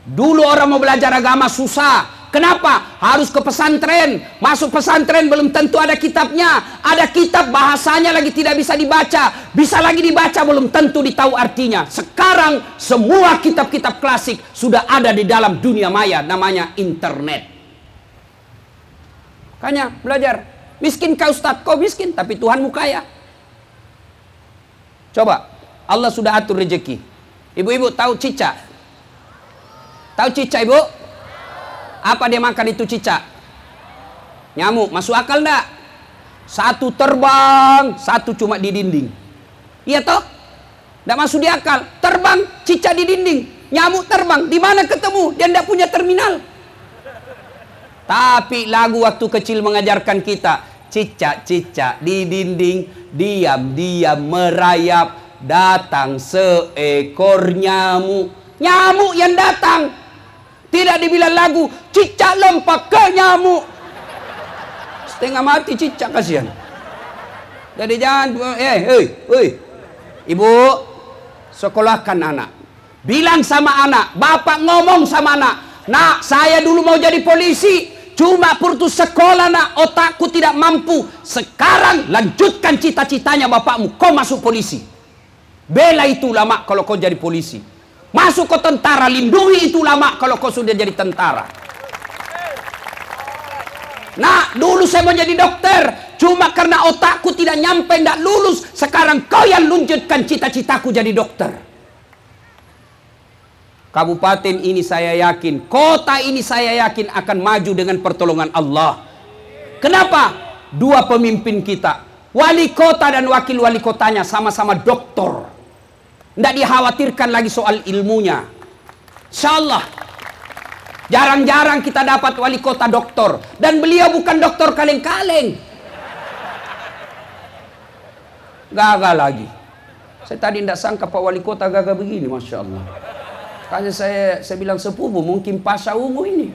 Dulu orang mau belajar agama susah. Kenapa? Harus ke pesantren. Masuk pesantren belum tentu ada kitabnya. Ada kitab bahasanya lagi tidak bisa dibaca. Bisa lagi dibaca belum tentu ditahu artinya. Sekarang semua kitab-kitab klasik sudah ada di dalam dunia maya namanya internet. Makanya belajar. Miskin kau Ustaz, kau miskin tapi Tuhanmu kaya. Coba, Allah sudah atur rezeki. Ibu-ibu tahu cicak? Tahu cicak ibu? Apa dia makan itu cicak? Nyamuk, masuk akal enggak? Satu terbang, satu cuma di dinding. Iya toh? Enggak masuk di akal. Terbang, cicak di dinding. Nyamuk terbang, di mana ketemu? Dia enggak punya terminal. Tapi lagu waktu kecil mengajarkan kita, cicak-cicak di dinding, diam-diam merayap, datang seekor nyamuk. Nyamuk yang datang, tidak dibilang lagu, cicak lompat ke nyamuk. Setengah mati cicak kasihan. Jadi jangan, eh, eh, eh. Ibu, sekolahkan anak. Bilang sama anak, bapak ngomong sama anak. Nak, saya dulu mau jadi polisi. Cuma putus sekolah nak, otakku tidak mampu. Sekarang lanjutkan cita-citanya bapakmu. Kau masuk polisi. Bela itu lama kalau kau jadi polisi. Masuk ke tentara, lindungi itu lama kalau kau sudah jadi tentara. Nah, dulu saya mau jadi dokter. Cuma karena otakku tidak nyampe, tidak lulus. Sekarang kau yang lanjutkan cita-citaku jadi dokter. Kabupaten ini saya yakin, kota ini saya yakin akan maju dengan pertolongan Allah. Kenapa? Dua pemimpin kita, wali kota dan wakil wali kotanya sama-sama doktor. Tidak dikhawatirkan lagi soal ilmunya. Insya Allah. Jarang-jarang kita dapat wali kota doktor. Dan beliau bukan doktor kaleng-kaleng. Gagal lagi. Saya tadi tidak sangka Pak Wali Kota gagal begini, Masya Allah. Karena saya, saya bilang sepupu, mungkin pasca ungu ini.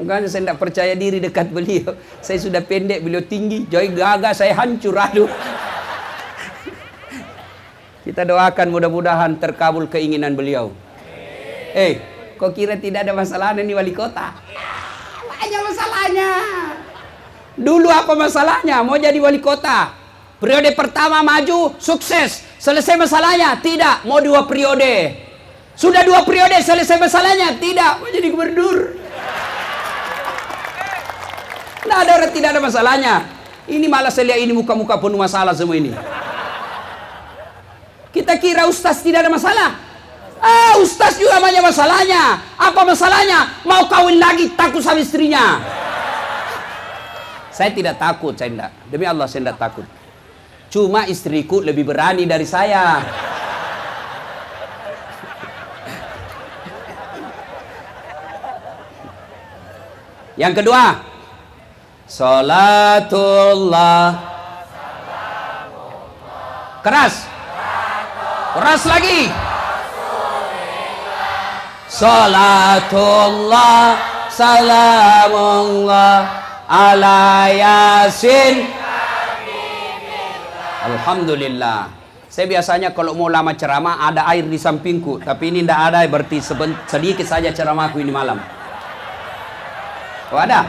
Makanya saya tidak percaya diri dekat beliau. Saya sudah pendek, beliau tinggi. Jadi gagal, saya hancur. Aduh. Kita doakan mudah-mudahan terkabul keinginan beliau. Eh, kok kira tidak ada masalah ini wali kota? Banyak masalahnya. Dulu apa masalahnya? Mau jadi wali kota. Periode pertama maju, sukses. Selesai masalahnya? Tidak. Mau dua periode. Sudah dua periode, selesai masalahnya? Tidak. Mau jadi gubernur. Tidak ada orang tidak ada masalahnya. Ini malah saya lihat ini muka-muka penuh masalah semua ini. Kita kira ustaz tidak ada masalah. Ah, ustaz juga banyak masalahnya. Apa masalahnya? Mau kawin lagi takut sama istrinya. Saya tidak takut, saya tidak. Demi Allah saya tidak takut. Cuma istriku lebih berani dari saya. Yang kedua, Salatullah. Keras. Keras lagi. Salatullah salamullah ala yasin Alhamdulillah Saya biasanya kalau mau lama ceramah ada air di sampingku, tapi ini tidak ada berarti sedikit saja ceramahku ini malam. Oh ada?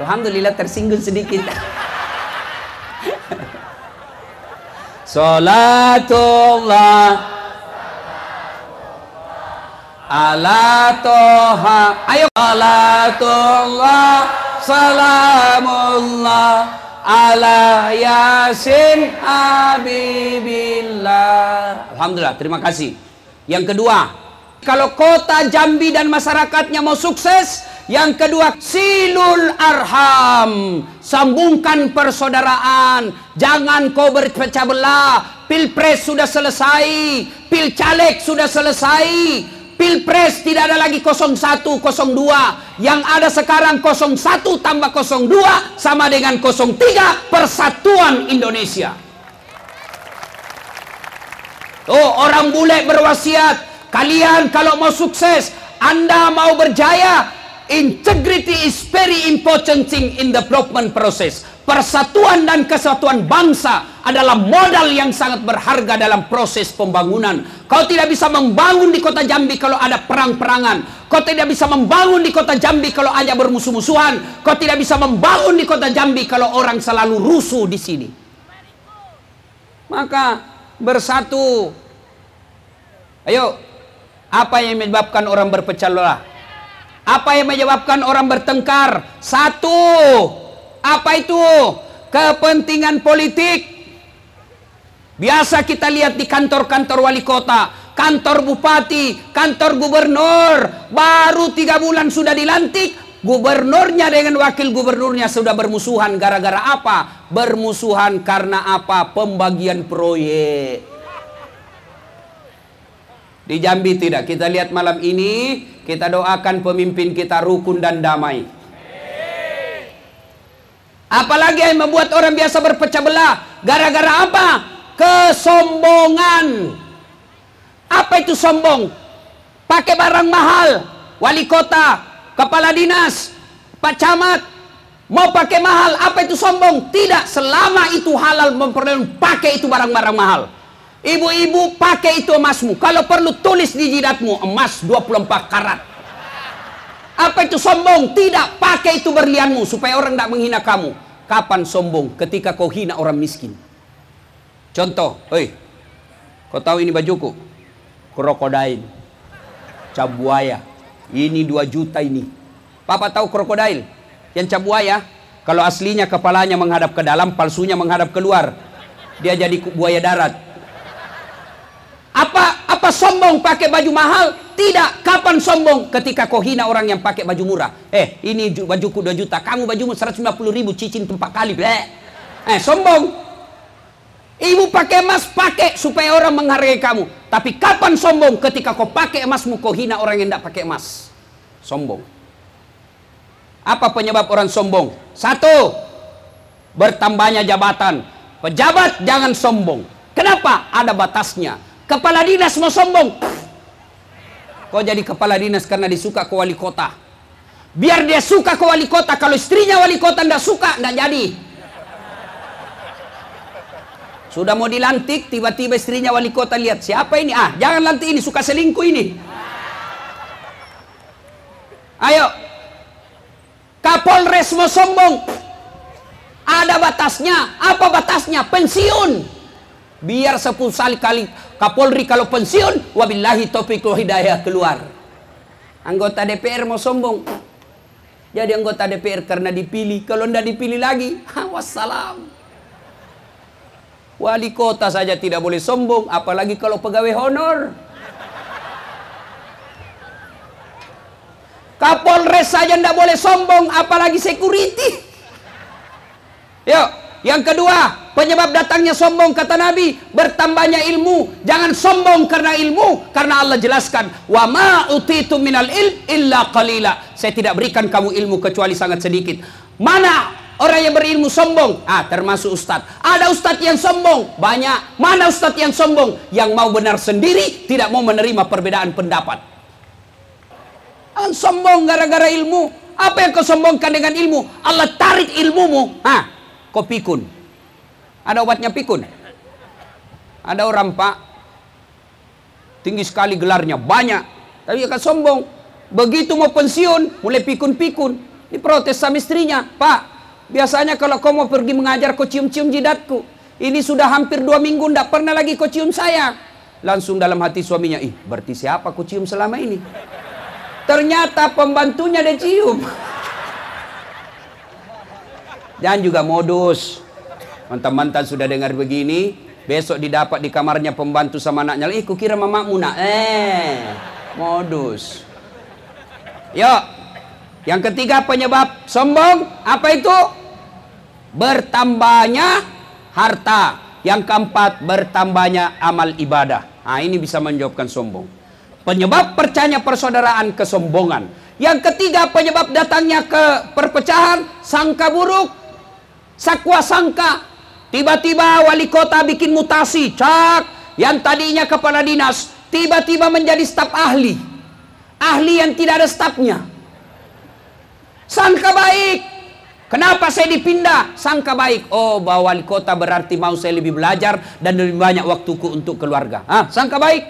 Alhamdulillah tersinggung sedikit. [LAUGHS] Salatullah. Ala toha. Ayo. Salatullah. Salamullah. Ala yasin habibillah. Alhamdulillah. Terima kasih. Yang kedua kalau kota Jambi dan masyarakatnya mau sukses yang kedua, silul arham. Sambungkan persaudaraan. Jangan kau berpecah belah. Pilpres sudah selesai. Pilcaleg sudah selesai. Pilpres tidak ada lagi 01, 02. Yang ada sekarang 01 tambah 02 sama dengan 03 Persatuan Indonesia. Oh, orang bule berwasiat, kalian kalau mau sukses, Anda mau berjaya, Integrity is very important thing in development process. Persatuan dan kesatuan bangsa adalah modal yang sangat berharga dalam proses pembangunan. Kau tidak bisa membangun di kota Jambi kalau ada perang-perangan. Kau tidak bisa membangun di kota Jambi kalau hanya bermusuh-musuhan. Kau tidak bisa membangun di kota Jambi kalau orang selalu rusuh di sini. Maka bersatu. Ayo, apa yang menyebabkan orang berpecah belah? Apa yang menyebabkan orang bertengkar? Satu, apa itu? Kepentingan politik. Biasa kita lihat di kantor-kantor wali kota, kantor bupati, kantor gubernur. Baru tiga bulan sudah dilantik, gubernurnya dengan wakil gubernurnya sudah bermusuhan. Gara-gara apa? Bermusuhan karena apa? Pembagian proyek. Di Jambi tidak. Kita lihat malam ini, kita doakan pemimpin kita rukun dan damai. Apalagi yang membuat orang biasa berpecah belah. Gara-gara apa? Kesombongan. Apa itu sombong? Pakai barang mahal. Wali kota, kepala dinas, pak camat, mau pakai mahal. Apa itu sombong? Tidak. Selama itu halal memperoleh pakai itu barang-barang mahal. Ibu-ibu pakai itu emasmu. Kalau perlu tulis di jidatmu emas 24 karat. Apa itu sombong? Tidak, pakai itu berlianmu supaya orang tidak menghina kamu. Kapan sombong? Ketika kau hina orang miskin. Contoh, hei, kau tahu ini bajuku? Krokodail, cabuaya. Ini 2 juta ini. Papa tahu krokodail? Yang cabuaya, kalau aslinya kepalanya menghadap ke dalam, palsunya menghadap keluar. Dia jadi buaya darat. Apa apa sombong pakai baju mahal? Tidak. Kapan sombong? Ketika kau hina orang yang pakai baju murah. Eh, ini bajuku 2 juta. Kamu bajumu 150 ribu cicin tempat kali. Bleh. Eh, sombong. Ibu pakai emas, pakai supaya orang menghargai kamu. Tapi kapan sombong? Ketika kau pakai emasmu, kau hina orang yang tidak pakai emas. Sombong. Apa penyebab orang sombong? Satu, bertambahnya jabatan. Pejabat jangan sombong. Kenapa? Ada batasnya. Kepala dinas mau sombong. Kau jadi kepala dinas karena disuka ke wali kota. Biar dia suka ke wali kota. Kalau istrinya wali kota tidak suka, tidak jadi. Sudah mau dilantik, tiba-tiba istrinya wali kota lihat. Siapa ini? Ah, jangan lantik ini, suka selingkuh ini. Ayo. Kapolres mau sombong. Ada batasnya. Apa batasnya? Pensiun. Biar sepuluh kali Kapolri kalau pensiun, wabillahi taufiq hidayah keluar. Anggota DPR mau sombong. Jadi anggota DPR karena dipilih. Kalau tidak dipilih lagi, [LAUGHS] wassalam. Wali kota saja tidak boleh sombong, apalagi kalau pegawai honor. Kapolres saja tidak boleh sombong, apalagi security. Yuk, yang kedua, Penyebab datangnya sombong kata Nabi bertambahnya ilmu. Jangan sombong karena ilmu karena Allah jelaskan wa ma utitu minal ilm illa qalila. Saya tidak berikan kamu ilmu kecuali sangat sedikit. Mana orang yang berilmu sombong? Ah, termasuk ustaz. Ada ustaz yang sombong, banyak. Mana ustaz yang sombong? Yang mau benar sendiri, tidak mau menerima perbedaan pendapat. Ah, sombong gara-gara ilmu. Apa yang kau sombongkan dengan ilmu? Allah tarik ilmumu. Ah, kau pikun. Ada obatnya pikun. Ada orang pak, tinggi sekali gelarnya, banyak. Tapi akan sombong. Begitu mau pensiun, mulai pikun-pikun. Diprotes sama istrinya, Pak, biasanya kalau kau mau pergi mengajar kau cium-cium jidatku. Ini sudah hampir dua minggu, tidak pernah lagi kau cium saya. Langsung dalam hati suaminya, ih berarti siapa kau cium selama ini? Ternyata pembantunya dia cium. Dan juga modus. Mantan-mantan sudah dengar begini, besok didapat di kamarnya pembantu sama anaknya. Eh, kukira mamamu nak. Eh, modus. Yuk, yang ketiga penyebab sombong apa itu? Bertambahnya harta. Yang keempat bertambahnya amal ibadah. Nah, ini bisa menjawabkan sombong. Penyebab percaya persaudaraan kesombongan. Yang ketiga penyebab datangnya ke perpecahan sangka buruk. Sakwa sangka. Tiba-tiba wali kota bikin mutasi. Cak. Yang tadinya kepala dinas. Tiba-tiba menjadi staf ahli. Ahli yang tidak ada stafnya Sangka baik. Kenapa saya dipindah? Sangka baik. Oh, bahwa wali kota berarti mau saya lebih belajar dan lebih banyak waktuku untuk keluarga. Ah, sangka baik.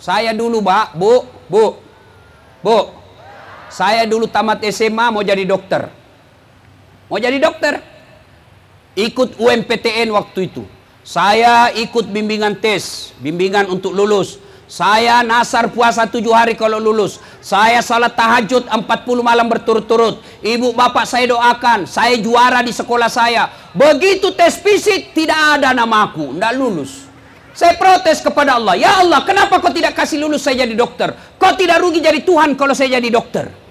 Saya dulu, Mbak, Bu, Bu. Bu. Saya dulu tamat SMA mau jadi dokter. Mau jadi dokter. Ikut UMPTN waktu itu. Saya ikut bimbingan tes, bimbingan untuk lulus. Saya nasar puasa tujuh hari kalau lulus. Saya salat tahajud 40 malam berturut-turut. Ibu bapak saya doakan. Saya juara di sekolah saya. Begitu tes fisik tidak ada namaku. Tidak lulus. Saya protes kepada Allah. Ya Allah kenapa kau tidak kasih lulus saya jadi dokter? Kau tidak rugi jadi Tuhan kalau saya jadi dokter.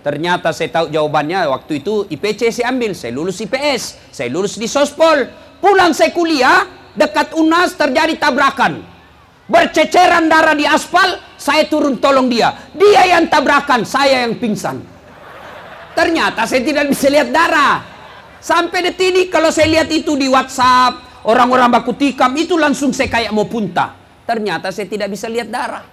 Ternyata saya tahu jawabannya waktu itu IPC saya ambil. Saya lulus IPS. Saya lulus di Sospol. Pulang saya kuliah. Dekat UNAS terjadi tabrakan berceceran darah di aspal, saya turun tolong dia. Dia yang tabrakan, saya yang pingsan. Ternyata saya tidak bisa lihat darah. Sampai detik ini kalau saya lihat itu di WhatsApp, orang-orang baku tikam itu langsung saya kayak mau punta. Ternyata saya tidak bisa lihat darah.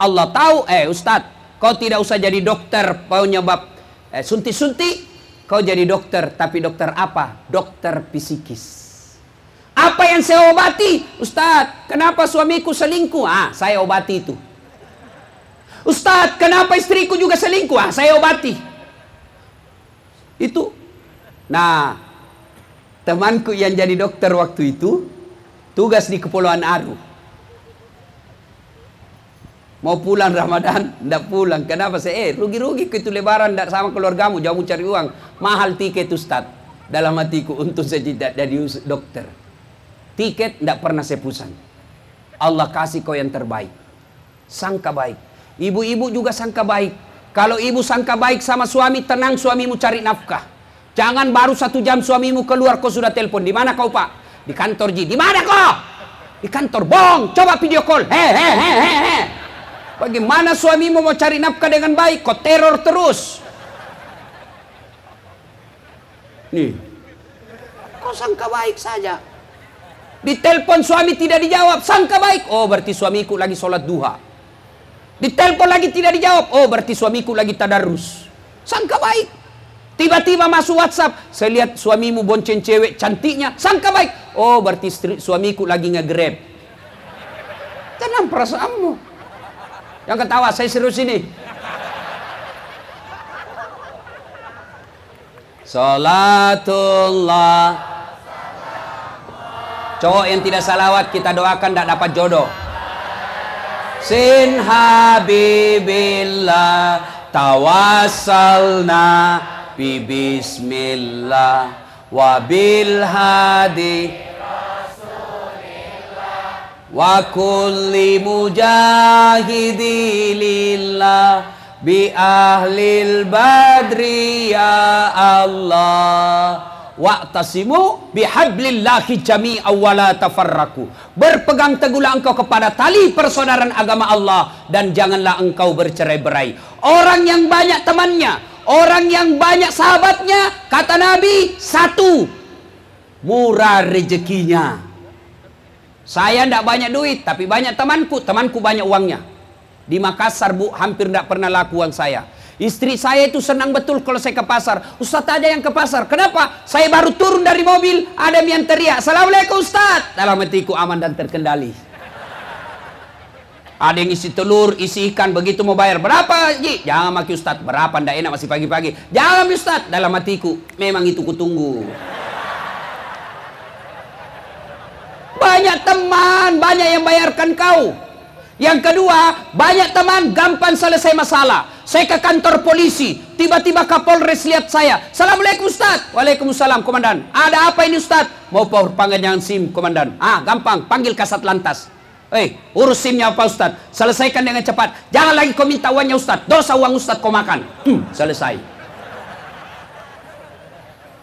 Allah tahu, eh Ustadz, kau tidak usah jadi dokter penyebab eh, suntik-suntik, kau jadi dokter, tapi dokter apa? Dokter psikis. Apa yang saya obati? Ustadz, kenapa suamiku selingkuh? Ah, saya obati itu. Ustadz, kenapa istriku juga selingkuh? Ah, saya obati. Itu. Nah, temanku yang jadi dokter waktu itu, tugas di Kepulauan Aru. Mau pulang Ramadan, tidak pulang. Kenapa saya? Eh, rugi-rugi itu lebaran tidak sama keluargamu, jauh cari uang. Mahal tiket Ustadz. Dalam hatiku, untuk saya tidak jadi dokter. Tiket tidak pernah saya pesan. Allah kasih kau yang terbaik. Sangka baik. Ibu-ibu juga sangka baik. Kalau ibu sangka baik sama suami, tenang suamimu cari nafkah. Jangan baru satu jam suamimu keluar kau sudah telepon. Di mana kau pak? Di kantor Ji. Di mana kau? Di kantor. Bong, coba video call. He he he he he. Bagaimana suamimu mau cari nafkah dengan baik? Kau teror terus. Nih. Kau sangka baik saja. Ditelepon suami tidak dijawab, sangka baik. Oh, berarti suamiku lagi sholat duha. Ditelepon lagi tidak dijawab. Oh, berarti suamiku lagi tadarus. Sangka baik. Tiba-tiba masuk WhatsApp, saya lihat suamimu bonceng cewek cantiknya, sangka baik. Oh, berarti suamiku lagi nge-grab. Tenang perasaanmu. Yang ketawa, saya serius ini. Salatullah Cowok yang tidak salawat kita doakan tidak dapat jodoh. Sin habibillah tawassalna bi bismillah wa bil hadi mujahidi lillah bi ahlil badri ya Allah wa'tasimu bihablillahi jami'an wa tafarraku. Berpegang teguhlah engkau kepada tali persaudaraan agama Allah dan janganlah engkau bercerai-berai. Orang yang banyak temannya, orang yang banyak sahabatnya, kata Nabi, satu, murah rezekinya. Saya tidak banyak duit, tapi banyak temanku, temanku banyak uangnya. Di Makassar, Bu, hampir tidak pernah laku uang saya. Istri saya itu senang betul kalau saya ke pasar. Ustaz aja yang ke pasar. Kenapa? Saya baru turun dari mobil, ada yang teriak, Assalamualaikum Ustaz. Dalam hatiku aman dan terkendali. Ada yang isi telur, isi ikan, begitu mau bayar. Berapa, Ji? Jangan maki Ustaz. Berapa, ndak enak masih pagi-pagi. Jangan Ustaz. Dalam hatiku, memang itu kutunggu. Banyak teman, banyak yang bayarkan kau. Yang kedua, banyak teman gampang selesai masalah. Saya ke kantor polisi, tiba-tiba Kapolres lihat saya. Assalamualaikum Ustaz. Waalaikumsalam Komandan. Ada apa ini Ustaz? Mau power panggilan SIM Komandan. Ah, gampang, panggil kasat lantas. Eh, urus SIMnya apa Ustaz? Selesaikan dengan cepat. Jangan lagi kau minta uangnya Ustaz. Dosa uang Ustaz kau makan. Hmm, selesai.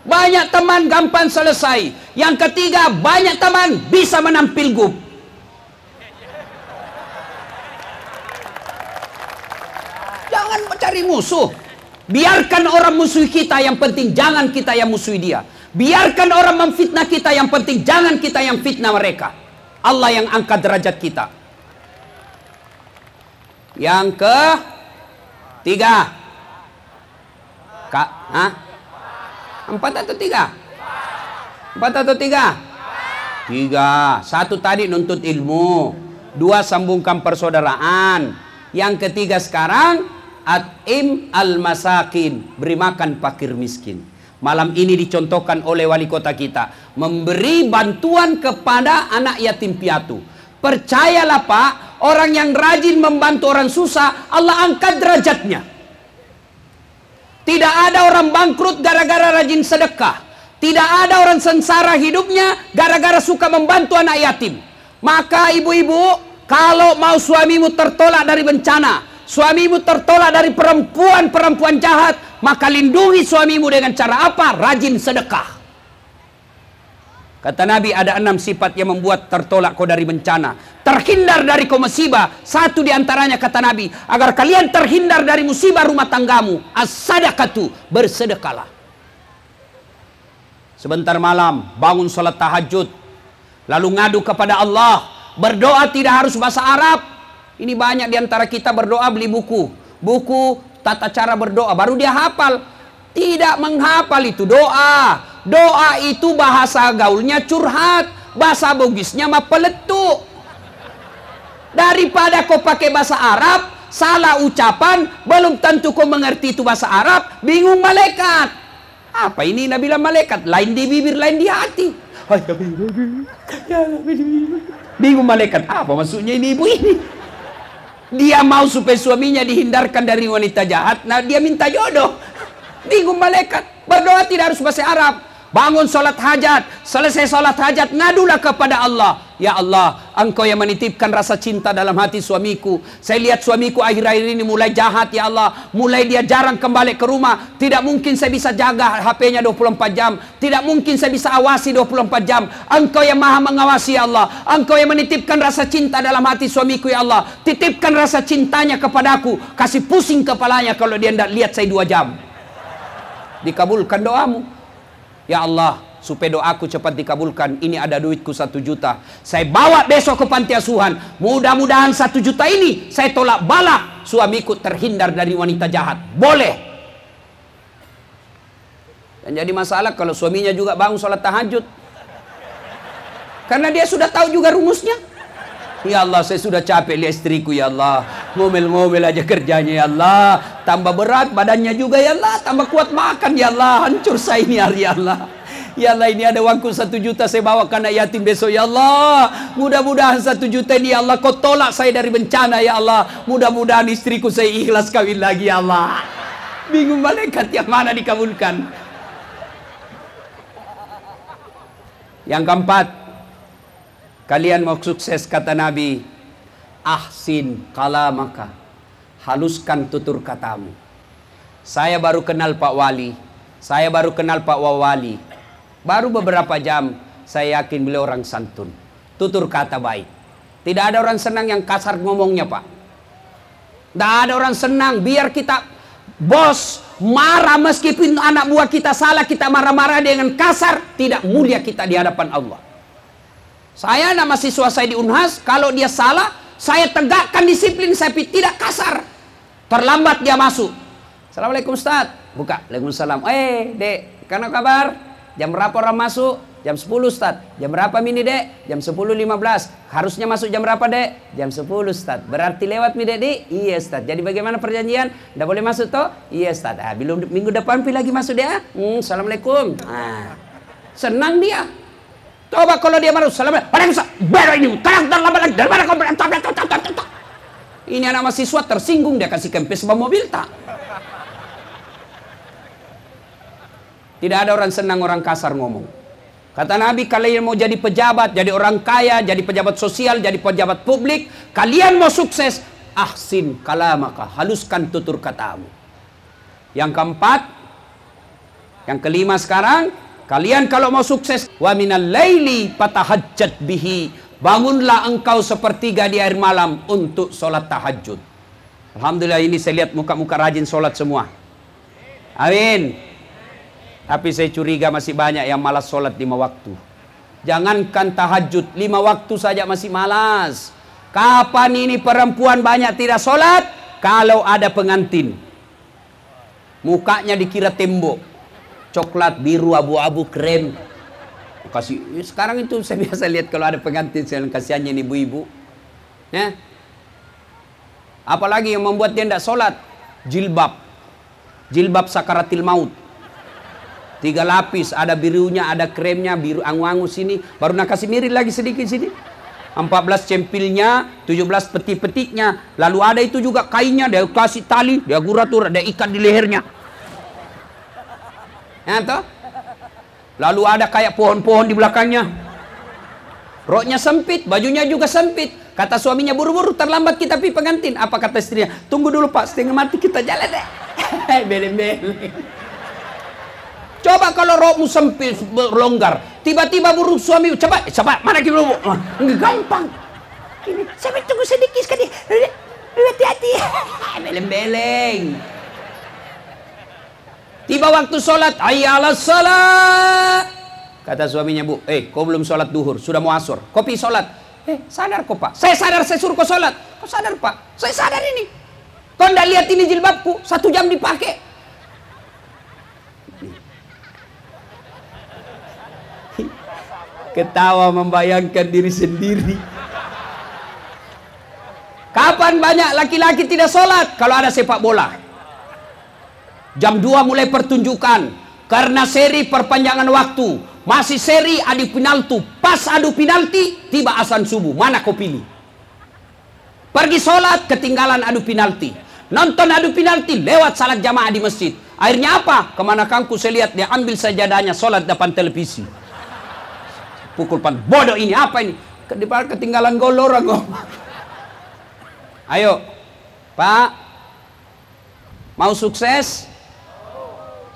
Banyak teman gampang selesai. Yang ketiga, banyak teman bisa menampil gup. Jangan mencari musuh. Biarkan orang musuh kita, yang penting jangan kita yang musuhi dia. Biarkan orang memfitnah kita, yang penting jangan kita yang fitnah mereka. Allah yang angkat derajat kita. Yang ke tiga. Kak, ah? Empat atau tiga? Empat atau tiga? Tiga. Satu tadi nuntut ilmu. Dua sambungkan persaudaraan. Yang ketiga sekarang At'im al-masakin, beri makan fakir miskin. Malam ini dicontohkan oleh wali kota kita, memberi bantuan kepada anak yatim piatu. Percayalah Pak, orang yang rajin membantu orang susah, Allah angkat derajatnya. Tidak ada orang bangkrut gara-gara rajin sedekah. Tidak ada orang sengsara hidupnya gara-gara suka membantu anak yatim. Maka ibu-ibu, kalau mau suamimu tertolak dari bencana, suamimu tertolak dari perempuan-perempuan jahat, maka lindungi suamimu dengan cara apa? Rajin sedekah. Kata Nabi ada enam sifat yang membuat tertolak kau dari bencana. Terhindar dari kau musibah. Satu di antaranya kata Nabi. Agar kalian terhindar dari musibah rumah tanggamu. As-sadaqatu. Bersedekahlah. Sebentar malam. Bangun sholat tahajud. Lalu ngadu kepada Allah. Berdoa tidak harus bahasa Arab. Ini banyak di antara kita berdoa beli buku. Buku tata cara berdoa. Baru dia hafal. Tidak menghafal itu doa. Doa itu bahasa gaulnya curhat. Bahasa bogisnya mah peletuk. Daripada kau pakai bahasa Arab, salah ucapan, belum tentu kau mengerti itu bahasa Arab, bingung malaikat. Apa ini Nabi malaikat? Lain di bibir, lain di hati. Bingung malaikat. Apa maksudnya ini ibu ini? Dia mau supaya suaminya dihindarkan dari wanita jahat. Nah dia minta jodoh. Bingung malaikat. Berdoa tidak harus bahasa Arab. Bangun sholat hajat. Selesai sholat hajat. Ngadulah kepada Allah. Ya Allah. Engkau yang menitipkan rasa cinta dalam hati suamiku. Saya lihat suamiku akhir-akhir ini mulai jahat. Ya Allah. Mulai dia jarang kembali ke rumah. Tidak mungkin saya bisa jaga HP-nya 24 jam. Tidak mungkin saya bisa awasi 24 jam. Engkau yang maha mengawasi ya Allah. Engkau yang menitipkan rasa cinta dalam hati suamiku ya Allah. Titipkan rasa cintanya kepadaku. Kasih pusing kepalanya kalau dia tidak lihat saya dua jam. Dikabulkan doamu. Ya Allah, supaya doaku cepat dikabulkan. Ini ada duitku satu juta. Saya bawa besok ke panti asuhan. Mudah-mudahan satu juta ini saya tolak balak. Suamiku terhindar dari wanita jahat. Boleh. Dan jadi masalah kalau suaminya juga bangun sholat tahajud. Karena dia sudah tahu juga rumusnya. Ya Allah, saya sudah capek lihat istriku ya Allah. Ngomel-ngomel aja kerjanya ya Allah. Tambah berat badannya juga ya Allah. Tambah kuat makan ya Allah. Hancur saya ini hari ya Allah. Ya Allah ini ada uangku satu juta saya bawa karena yatim besok ya Allah. Mudah-mudahan satu juta ini ya Allah kau tolak saya dari bencana ya Allah. Mudah-mudahan istriku saya ikhlas kawin lagi ya Allah. Bingung malaikat yang mana dikabulkan. Yang keempat, Kalian mau sukses kata Nabi, ahsin kalamaka. Haluskan tutur katamu. Saya baru kenal Pak Wali. Saya baru kenal Pak Wawali. Baru beberapa jam saya yakin beliau orang santun. Tutur kata baik. Tidak ada orang senang yang kasar ngomongnya Pak. Tidak ada orang senang biar kita bos marah meskipun anak buah kita salah kita marah-marah dengan kasar tidak mulia kita di hadapan Allah. Saya anak mahasiswa saya di Unhas, kalau dia salah, saya tegakkan disiplin, saya tidak kasar. Terlambat dia masuk. Assalamualaikum Ustaz. Buka. Waalaikumsalam. Eh, Dek, karena kabar? Jam berapa orang masuk? Jam 10 Ustaz. Jam berapa mini Dek? Jam 10.15. Harusnya masuk jam berapa Dek? Jam 10 Ustaz. Berarti lewat mi Dek di? Iya Ustaz. Jadi bagaimana perjanjian? Tidak boleh masuk toh? Iya Ustaz. Ah, belum minggu depan pi lagi masuk dia. Hmm, Assalamualaikum. Ah. Senang dia. Coba kalau dia Assalamualaikum. Waalaikumsalam. Baru ini. Tolong dan lama lagi. Dari mana kau Ini anak mahasiswa tersinggung dia kasih kempes sebuah mobil tak? Tidak ada orang senang orang kasar ngomong. Kata Nabi, kalian mau jadi pejabat, jadi orang kaya, jadi pejabat sosial, jadi pejabat publik, kalian mau sukses, ahsin kalamaka, haluskan tutur katamu. Yang keempat, yang kelima sekarang, kalian kalau mau sukses, wa minal laili patahajjat bihi, bangunlah engkau sepertiga di air malam untuk sholat tahajud. Alhamdulillah ini saya lihat muka-muka rajin sholat semua. Amin. Tapi saya curiga masih banyak yang malas sholat lima waktu. Jangankan tahajud, lima waktu saja masih malas. Kapan ini perempuan banyak tidak sholat? Kalau ada pengantin. Mukanya dikira tembok. Coklat, biru, abu-abu, krem. Kasih, sekarang itu [LAUGHS] saya biasa lihat kalau ada pengantin, saya kasihannya ibu-ibu. Ya. Apalagi yang membuat dia tidak sholat? Jilbab. Jilbab sakaratil maut. Tiga lapis, ada birunya, ada kremnya, biru angu-angu sini. Baru nak kasih mirip lagi sedikit sini. 14 cempilnya, 17 peti-petiknya. Lalu ada itu juga kainnya, dia kasih tali, dia guratur, dia ikat di lehernya. Ya toh? Lalu ada kayak pohon-pohon di belakangnya. Roknya sempit, bajunya juga sempit. Kata suaminya buru-buru terlambat kita pi pengantin. Apa kata istrinya? Tunggu dulu pak, setengah mati kita jalan deh. [LAUGHS] Beleng-beleng. Coba kalau rohmu sempit longgar, tiba-tiba burung suami, coba, coba mana kita dulu? Enggak gampang. Ini, saya tunggu sedikit sekali. Hati-hati. [LAUGHS] Beleng-beleng. Tiba waktu sholat, ayalah sholat. Kata suaminya, bu, eh, kau belum sholat duhur, sudah mau asur. Kopi sholat. Eh, sadar kok pak? Saya sadar, saya suruh kau sholat. Kau sadar pak? Saya sadar ini. Kau ndak lihat ini jilbabku, satu jam dipakai. [LAUGHS] Ketawa membayangkan diri sendiri. Kapan banyak laki-laki tidak sholat? Kalau ada sepak bola. Jam 2 mulai pertunjukan. Karena seri perpanjangan waktu. Masih seri adu penalti. Pas adu penalti, tiba asan subuh. Mana kau pilih? Pergi sholat, ketinggalan adu penalti. Nonton adu penalti, lewat salat jamaah di masjid. Akhirnya apa? Ke mana kangku saya lihat dia ambil sajadahnya sholat depan televisi pukul pan bodoh ini apa ini ketinggalan gol orang ayo pak mau sukses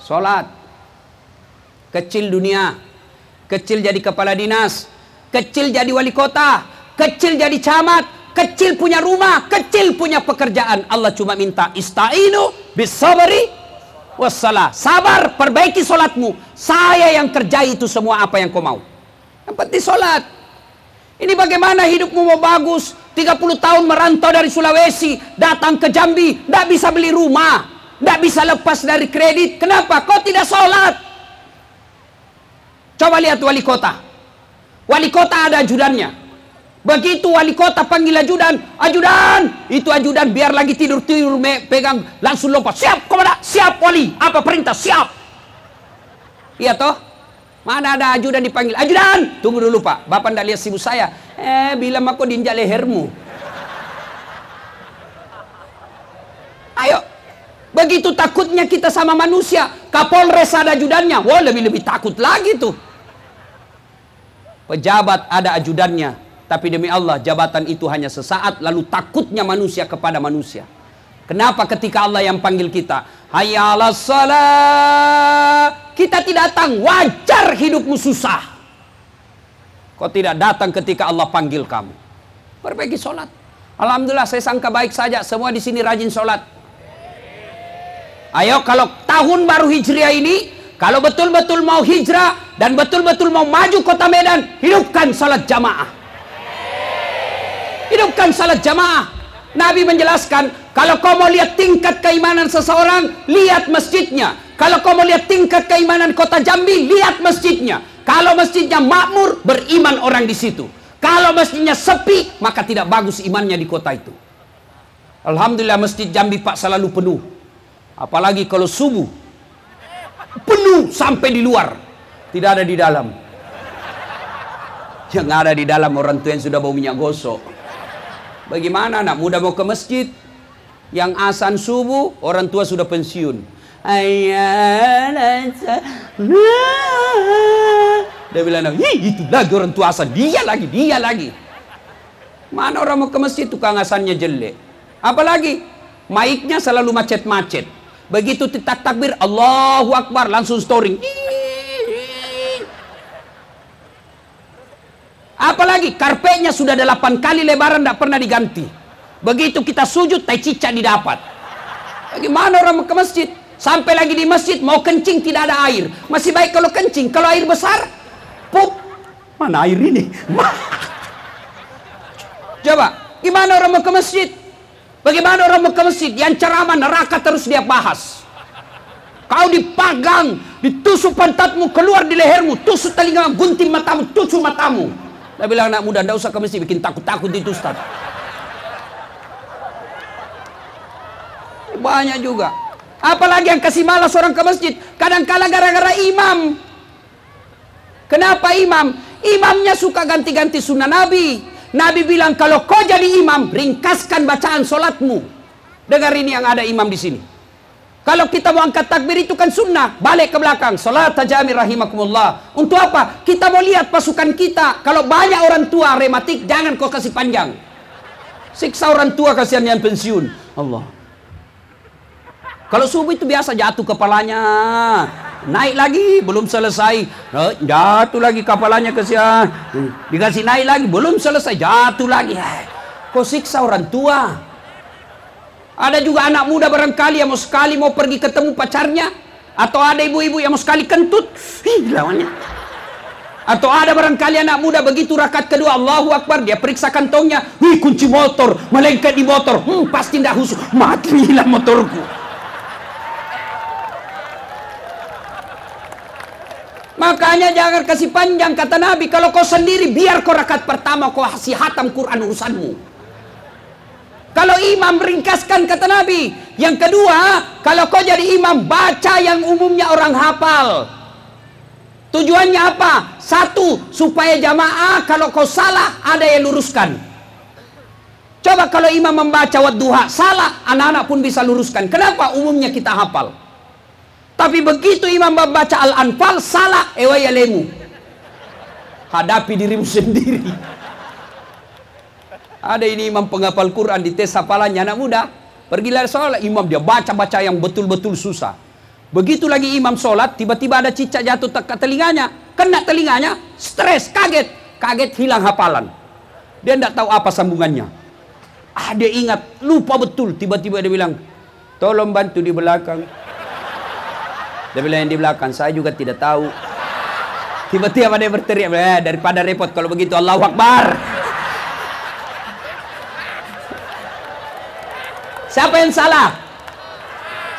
sholat kecil dunia kecil jadi kepala dinas kecil jadi wali kota kecil jadi camat kecil punya rumah kecil punya pekerjaan Allah cuma minta istainu bisabari wassalah sabar perbaiki sholatmu saya yang kerjai itu semua apa yang kau mau yang penting sholat. Ini bagaimana hidupmu mau bagus. 30 tahun merantau dari Sulawesi. Datang ke Jambi. Tidak bisa beli rumah. Tidak bisa lepas dari kredit. Kenapa? Kau tidak sholat. Coba lihat wali kota. Wali kota ada ajudannya. Begitu wali kota panggil ajudan, ajudan, itu ajudan biar lagi tidur tidur pegang langsung lompat. Siap, komandan, siap wali. Apa perintah? Siap. Iya toh? Mana ada ajudan dipanggil? Ajudan! Tunggu dulu pak, bapak tidak lihat sibuk saya. Eh, bilang aku diinjak lehermu. Ayo, begitu takutnya kita sama manusia. Kapolres ada ajudannya. Wah, lebih-lebih takut lagi tuh. Pejabat ada ajudannya. Tapi demi Allah, jabatan itu hanya sesaat. Lalu takutnya manusia kepada manusia. Kenapa ketika Allah yang panggil kita? Hayyalah salat kita tidak datang, wajar hidupmu susah. Kau tidak datang ketika Allah panggil kamu. Perbaiki sholat. Alhamdulillah saya sangka baik saja. Semua di sini rajin sholat. Ayo kalau tahun baru hijriah ini, kalau betul-betul mau hijrah dan betul-betul mau maju kota Medan, hidupkan salat jamaah. Hidupkan salat jamaah. Nabi menjelaskan, Kalau kau mau lihat tingkat keimanan seseorang, lihat masjidnya. Kalau kau mau lihat tingkat keimanan kota Jambi, lihat masjidnya. Kalau masjidnya makmur, beriman orang di situ. Kalau masjidnya sepi, maka tidak bagus imannya di kota itu. Alhamdulillah masjid Jambi Pak selalu penuh. Apalagi kalau subuh. Penuh sampai di luar. Tidak ada di dalam. Yang ada di dalam orang tua yang sudah bau minyak gosok. Bagaimana anak muda mau ke masjid? Yang asan subuh, orang tua sudah pensiun. Dia bilang, itu lagi orang tua asan. Dia lagi, dia lagi. Mana orang mau ke masjid tukang asannya jelek. Apalagi, maiknya selalu macet-macet. Begitu takbir, Allahu Akbar, langsung storing. Apalagi karpetnya sudah delapan kali lebaran tidak pernah diganti. Begitu kita sujud, tai cicak didapat. Bagaimana orang ke masjid? Sampai lagi di masjid mau kencing tidak ada air. Masih baik kalau kencing. Kalau air besar, pup. Mana air ini? [LAUGHS] Coba, gimana orang mau ke masjid? Bagaimana orang mau ke masjid? Yang ceramah neraka terus dia bahas. Kau dipagang, ditusuk pantatmu, keluar di lehermu, tusuk telinga, gunting matamu, tusuk matamu. Dia bilang anak muda, tidak usah ke masjid, bikin takut-takut itu Ustaz. Banyak juga. Apalagi yang kasih malas orang ke masjid. Kadang-kala gara-gara imam. Kenapa imam? Imamnya suka ganti-ganti sunnah Nabi. Nabi bilang kalau kau jadi imam, ringkaskan bacaan solatmu. Dengar ini yang ada imam di sini. Kalau kita mau angkat takbir itu kan sunnah. Balik ke belakang. Salat tajami rahimakumullah. Untuk apa? Kita mau lihat pasukan kita. Kalau banyak orang tua rematik, jangan kau kasih panjang. Siksa orang tua kasihan yang pensiun. Allah. Kalau subuh itu biasa jatuh kepalanya. Naik lagi, belum selesai. Eh, jatuh lagi kepalanya kasihan. Dikasih naik lagi, belum selesai. Jatuh lagi. Kau siksa orang tua. Ada juga anak muda barangkali yang mau sekali mau pergi ketemu pacarnya. Atau ada ibu-ibu yang mau sekali kentut. Ih, lawannya. Atau ada barangkali anak muda begitu rakat kedua Allahu Akbar dia periksa kantongnya, wih kunci motor melengket di motor, hmm, pasti tidak khusus, matilah motorku. Makanya jangan kasih panjang kata Nabi kalau kau sendiri biar kau rakat pertama kau kasih hatam Quran urusanmu. Kalau imam ringkaskan kata Nabi. Yang kedua, kalau kau jadi imam baca yang umumnya orang hafal. Tujuannya apa? Satu, supaya jamaah kalau kau salah ada yang luruskan. Coba kalau imam membaca wadduha salah, anak-anak pun bisa luruskan. Kenapa? Umumnya kita hafal. Tapi begitu imam membaca al-anfal salah, ewayalemu. Hadapi dirimu [LAUGHS] sendiri. Ada ini imam penghafal Quran di tes hafalannya anak muda. Pergilah sholat, imam dia baca-baca yang betul-betul susah. Begitu lagi imam sholat, tiba-tiba ada cicak jatuh ke telinganya. Kena telinganya, stres, kaget. Kaget hilang hafalan. Dia tidak tahu apa sambungannya. Ah, dia ingat, lupa betul. Tiba-tiba dia bilang, tolong bantu di belakang. Dia bilang yang di belakang, saya juga tidak tahu. Tiba-tiba dia berteriak, eh, daripada repot kalau begitu Allah Akbar. Siapa yang salah?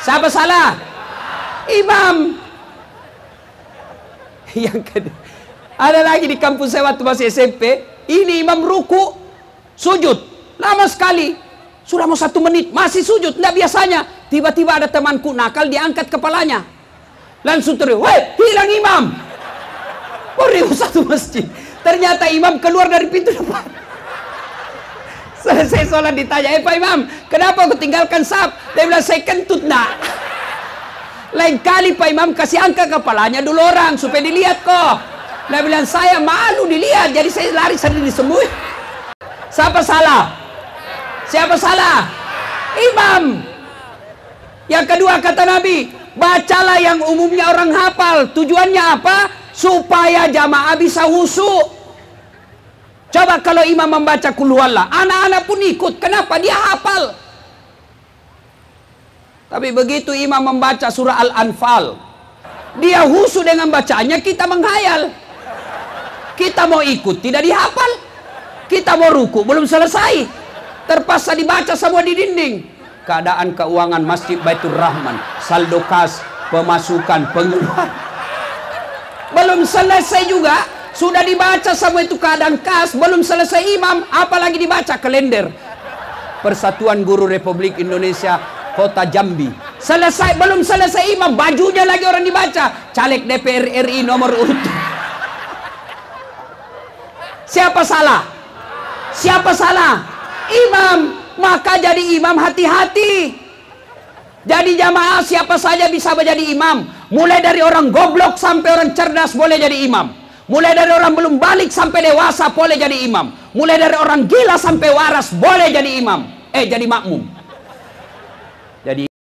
Siapa salah? Imam. Yang kedua. Ada lagi di kampus saya waktu masih SMP. Ini imam ruku. Sujud. Lama sekali. Sudah mau satu menit. Masih sujud. Tidak biasanya. Tiba-tiba ada temanku nakal. Diangkat kepalanya. Langsung teriak. Weh hilang imam. Oh satu masjid. Ternyata imam keluar dari pintu depan. Selesai sholat ditanya, eh Pak Imam, kenapa aku tinggalkan sab? Dia bilang, saya kentut nak. Lain kali Pak Imam kasih angka kepalanya dulu orang supaya dilihat kok. Dia bilang, saya malu dilihat, jadi saya lari sendiri sembuh. Siapa salah? Siapa salah? Imam. Yang kedua kata Nabi, bacalah yang umumnya orang hafal. Tujuannya apa? Supaya jamaah bisa husuk. Coba kalau imam membaca kulhuwallah, anak-anak pun ikut. Kenapa? Dia hafal. Tapi begitu imam membaca surah Al-Anfal, dia husu dengan bacanya, kita menghayal. Kita mau ikut, tidak dihafal. Kita mau ruku, belum selesai. Terpaksa dibaca semua di dinding. Keadaan keuangan Masjid Baitur Rahman, saldo kas, pemasukan, pengeluaran. Belum selesai juga, sudah dibaca semua itu keadaan kas, belum selesai imam, apalagi dibaca kalender. Persatuan Guru Republik Indonesia Kota Jambi. Selesai belum selesai imam, bajunya lagi orang dibaca. Caleg DPR RI nomor urut. Siapa salah? Siapa salah? Imam. Maka jadi imam hati-hati. Jadi jamaah siapa saja bisa menjadi imam. Mulai dari orang goblok sampai orang cerdas boleh jadi imam. Mulai dari orang belum balik sampai dewasa boleh jadi imam. Mulai dari orang gila sampai waras boleh jadi imam. Eh jadi makmum.